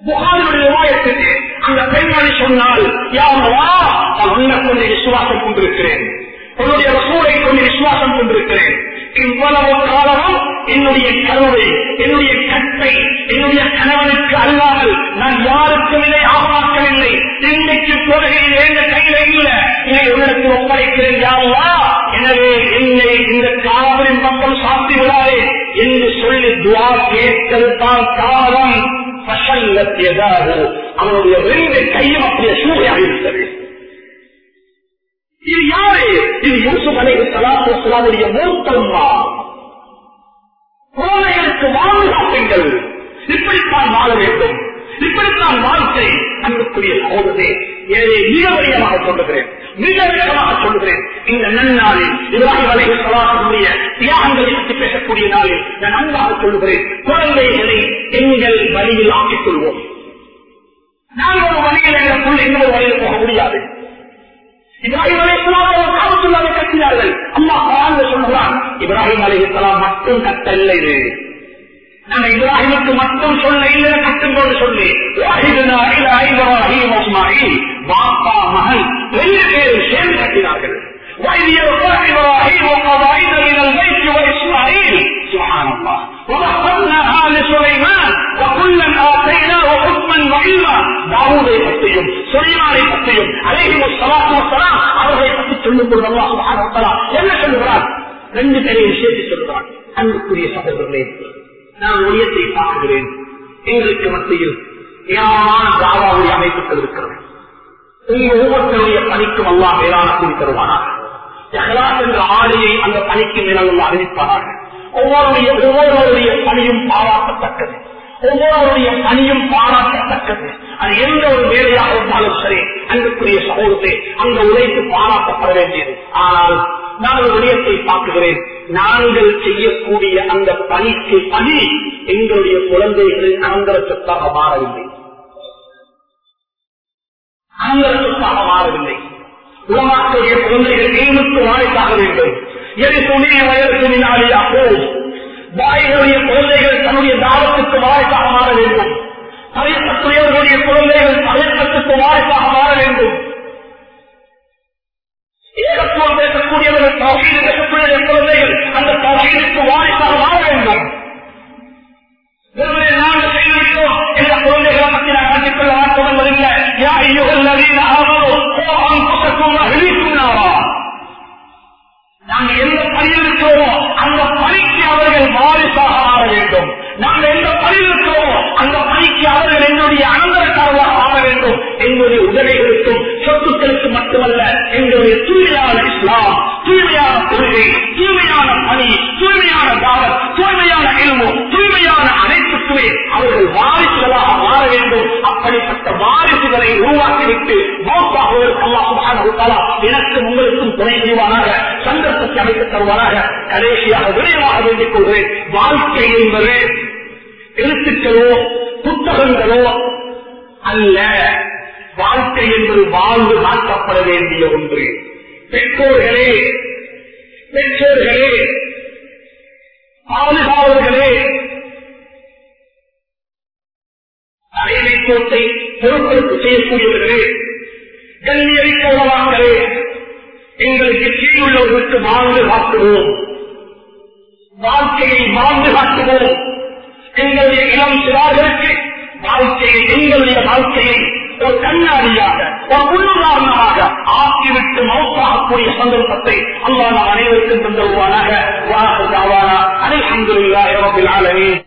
புகாரினுடைய விவாயத்திற்கு அந்த பெண்மணி சொன்னால் யாவா நான் உன்னை கொண்டு விசுவாசம் கொண்டிருக்கிறேன். உன்னுடைய ரசூலை கொஞ்சம் விசுவாசம் கொண்டிருக்கிறேன். இவ்வளவு காலமும் என்னுடைய கனவை என்னுடைய கட்டை என்னுடைய கணவனுக்கு அல்லாமல் நான் யாருக்கும் இதை ஆமாக்கவில்லை இன்றைக்கு தொழுகையில் எந்த கையில இல்ல. இதை உனக்கு ஒப்படைக்கிறேன் யாருவா எனவே என்னை இந்த காவலின் பக்கம் சாத்தி விடாதே என்று சொல்லி துவா கேட்கிறது தான் காலம் பசல்லத்தியதாக அவனுடைய ரெண்டு கையும் அப்படியே சூறையாக இருக்கிறது இது யாரு இது யூசுப் அலை சலாத்து வசலாமுடைய மூத்தம்மா குழந்தைகளுக்கு வாழ்வு காட்டுங்கள் இப்படித்தான் வாழ வேண்டும் இப்படித்தான் வாழ்க்கை அன்புக்குரிய சகோதரே எனவே மிக வலியமாக சொல்லுகிறேன் மிக வேகமாக சொல்லுகிறேன். இந்த நன்னாளில் இப்ராஹிம் அலை சலாசனுடைய தியாகங்களை பற்றி பேசக்கூடிய நாளில் நான் அன்பாக சொல்லுகிறேன். குழந்தைகளை எங்கள் வழியில் ஆக்கிக் கொள்வோம். நான் ஒரு வழியில் எங்களுக்குள் இன்னொரு வழியில் போக முடியாது. இப்ராஹிம் அலி காவத்துள்ளாவை கட்டினார்கள். அம்மா குரான் சொல்லுகிறான் இப்ராஹிம் அலி இஸ்லாம் மட்டும் கட்டல்ல இது நாங்க இப்ராஹிமுக்கு மட்டும் சொல்ல இல்லை கட்டுங்கோடு சொல்லி. பாப்பா மகன் ரெண்டு பேரும் சேர்ந்து கட்டினார்கள் وإذ يرفع إبراهيم قواعد من البيت وإسماعيل سبحان الله ومهدناها لسليمان وكلا آتيناه حكما وعلما தாவூதை பற்றியும் சுலைமானை பற்றியும் அலைஹிம் ஸலாத்து வஸலாம் அவர்களை பற்றி சொல்லும் பொழுது அல்லாஹ் சுப்ஹானஹு வ தஆலா என்ன சொல்லுகிறார் ரெண்டு பேரையும் சேர்த்து சொல்லுகிறார் அன்புக்குரிய சகோதரர்களே நான் ஒளியத்தை பார்க்கிறேன் எங்களுக்கு மத்தியில் ஏராளமான தாவாவுடைய அமைப்புகள் இருக்கிறது உங்க ஒவ்வொருத்தருடைய பணிக்கும் அல்லா மேலான கூறி தருவானாக. எஹ்லாஸ் என்ற ஆடையை அந்த பணிக்கு மேலும் அறிவிப்பார்கள் ஒவ்வொருடைய ஒவ்வொருவருடைய பணியும் பாராட்டத்தக்கது. ஒவ்வொருவருடைய பணியும் பாராட்டத்தக்கது. அது எந்த ஒரு வேலையாக இருந்தாலும் சரி அன்புக்குரிய சமூகத்தை அந்த உழைப்பு பாராட்டப்பட வேண்டியது. ஆனால் நான் ஒரு விடயத்தை பார்க்குகிறேன் நாங்கள் செய்யக்கூடிய அந்த பணிக்கு பணி எங்களுடைய குழந்தைகளின் அனந்தர சொத்தாக மாறவில்லை. அனந்தர சொத்தாக மாறவில்லை. உலமாக்களுடைய குழந்தைகள் நீனுக்கு வாய்ப்பாக வேண்டும். எது துணிய வயதுக்கு மினாலியா போய் தாய்களுடைய குழந்தைகள் தன்னுடைய தாவத்துக்கு வாய்ப்பாக மாற வேண்டும். தலைப்பத்துடையவர்களுடைய குழந்தைகள் தலைப்பத்துக்கு வாய்ப்பாக மாற வேண்டும். ஏகத்துவம் பேசக்கூடியவர்கள் தவீடு பேசக்கூடிய குழந்தைகள் அந்த தவீடுக்கு வாய்ப்பாக மாற வேண்டும் வெறுமனே நாங்கள் செய்துவிட்டோம் என்ற குழந்தைகளை பற்றி நான் கண்டிப்பாக நான் தொடங்குவதில்லை யா الذين நவீன قوا அன்புக்கும் அழிக்கும் نارا நாங்கள் எந்த பணியில் இருக்கிறோமோ அந்த பணிக்கு அவர்கள் வாரிசாக மாற வேண்டும். நாங்கள் எந்த பணியில் இருக்கிறோமோ அந்த பணிக்கு அவர்கள் என்னுடைய அனந்தரக்காரர்களாக மாற வேண்டும் எங்களுடைய உதவிகளுக்கும் சொத்துக்களுக்கு மட்டுமல்ல எங்களுடைய தூய்மையான இஸ்லாம் தூய்மையான கொள்கை தூய்மையான பணி தூய்மையான தாவல் தூய்மையான இல்மு தூய்மையான அனைத்து அனைத்துக்குமே அவர்கள் வாரிசுகளாக மாற வேண்டும். அப்படிப்பட்ட வாரிசுகளை உருவாக்கிவிட்டு மௌத்தாகுவதற்கு அல்லாஹ் எனக்கும் உங்களுக்கும் துணை செய்வானாக சந்தர்ப்பத்தை அமைத்து தருவானாக கடைசியாக விரைவாக வேண்டிக் கொள்கிறேன். வாழ்க்கை என்பது எழுத்துக்களோ புத்தகங்களோ அல்ல. வாழ்க்கை என்பது வாழ்ந்து மாற்றப்பட வேண்டிய ஒன்று. பெற்றோர்களே பெற்றோர்களே பாதுகாவலர்களே அரைவிக்கோட்டை பொறுப்பெடுப்பு செய்யக்கூடியவர்களே கல்வியறிக்க உணவாங்களே எங்களுக்கு கீழுள்ளவர்களுக்கு வாழ்ந்து காட்டுவோம். வாழ்க்கையை வாழ்ந்து காட்டுவோம். எங்களுடைய இளம் சிறார்களுக்கு வாழ்க்கையை எங்களுடைய வாழ்க்கையை ஒரு கண்ணாடியாக ஒரு முன்னுதாரணமாக ஆக்கிவிட்டு மௌத்தாகக்கூடிய சந்தர்ப்பத்தை அல்லா நாம் அனைவருக்கும் தந்தருவானாக. வாக்கு தாவானா. அனைத்து அலமீன்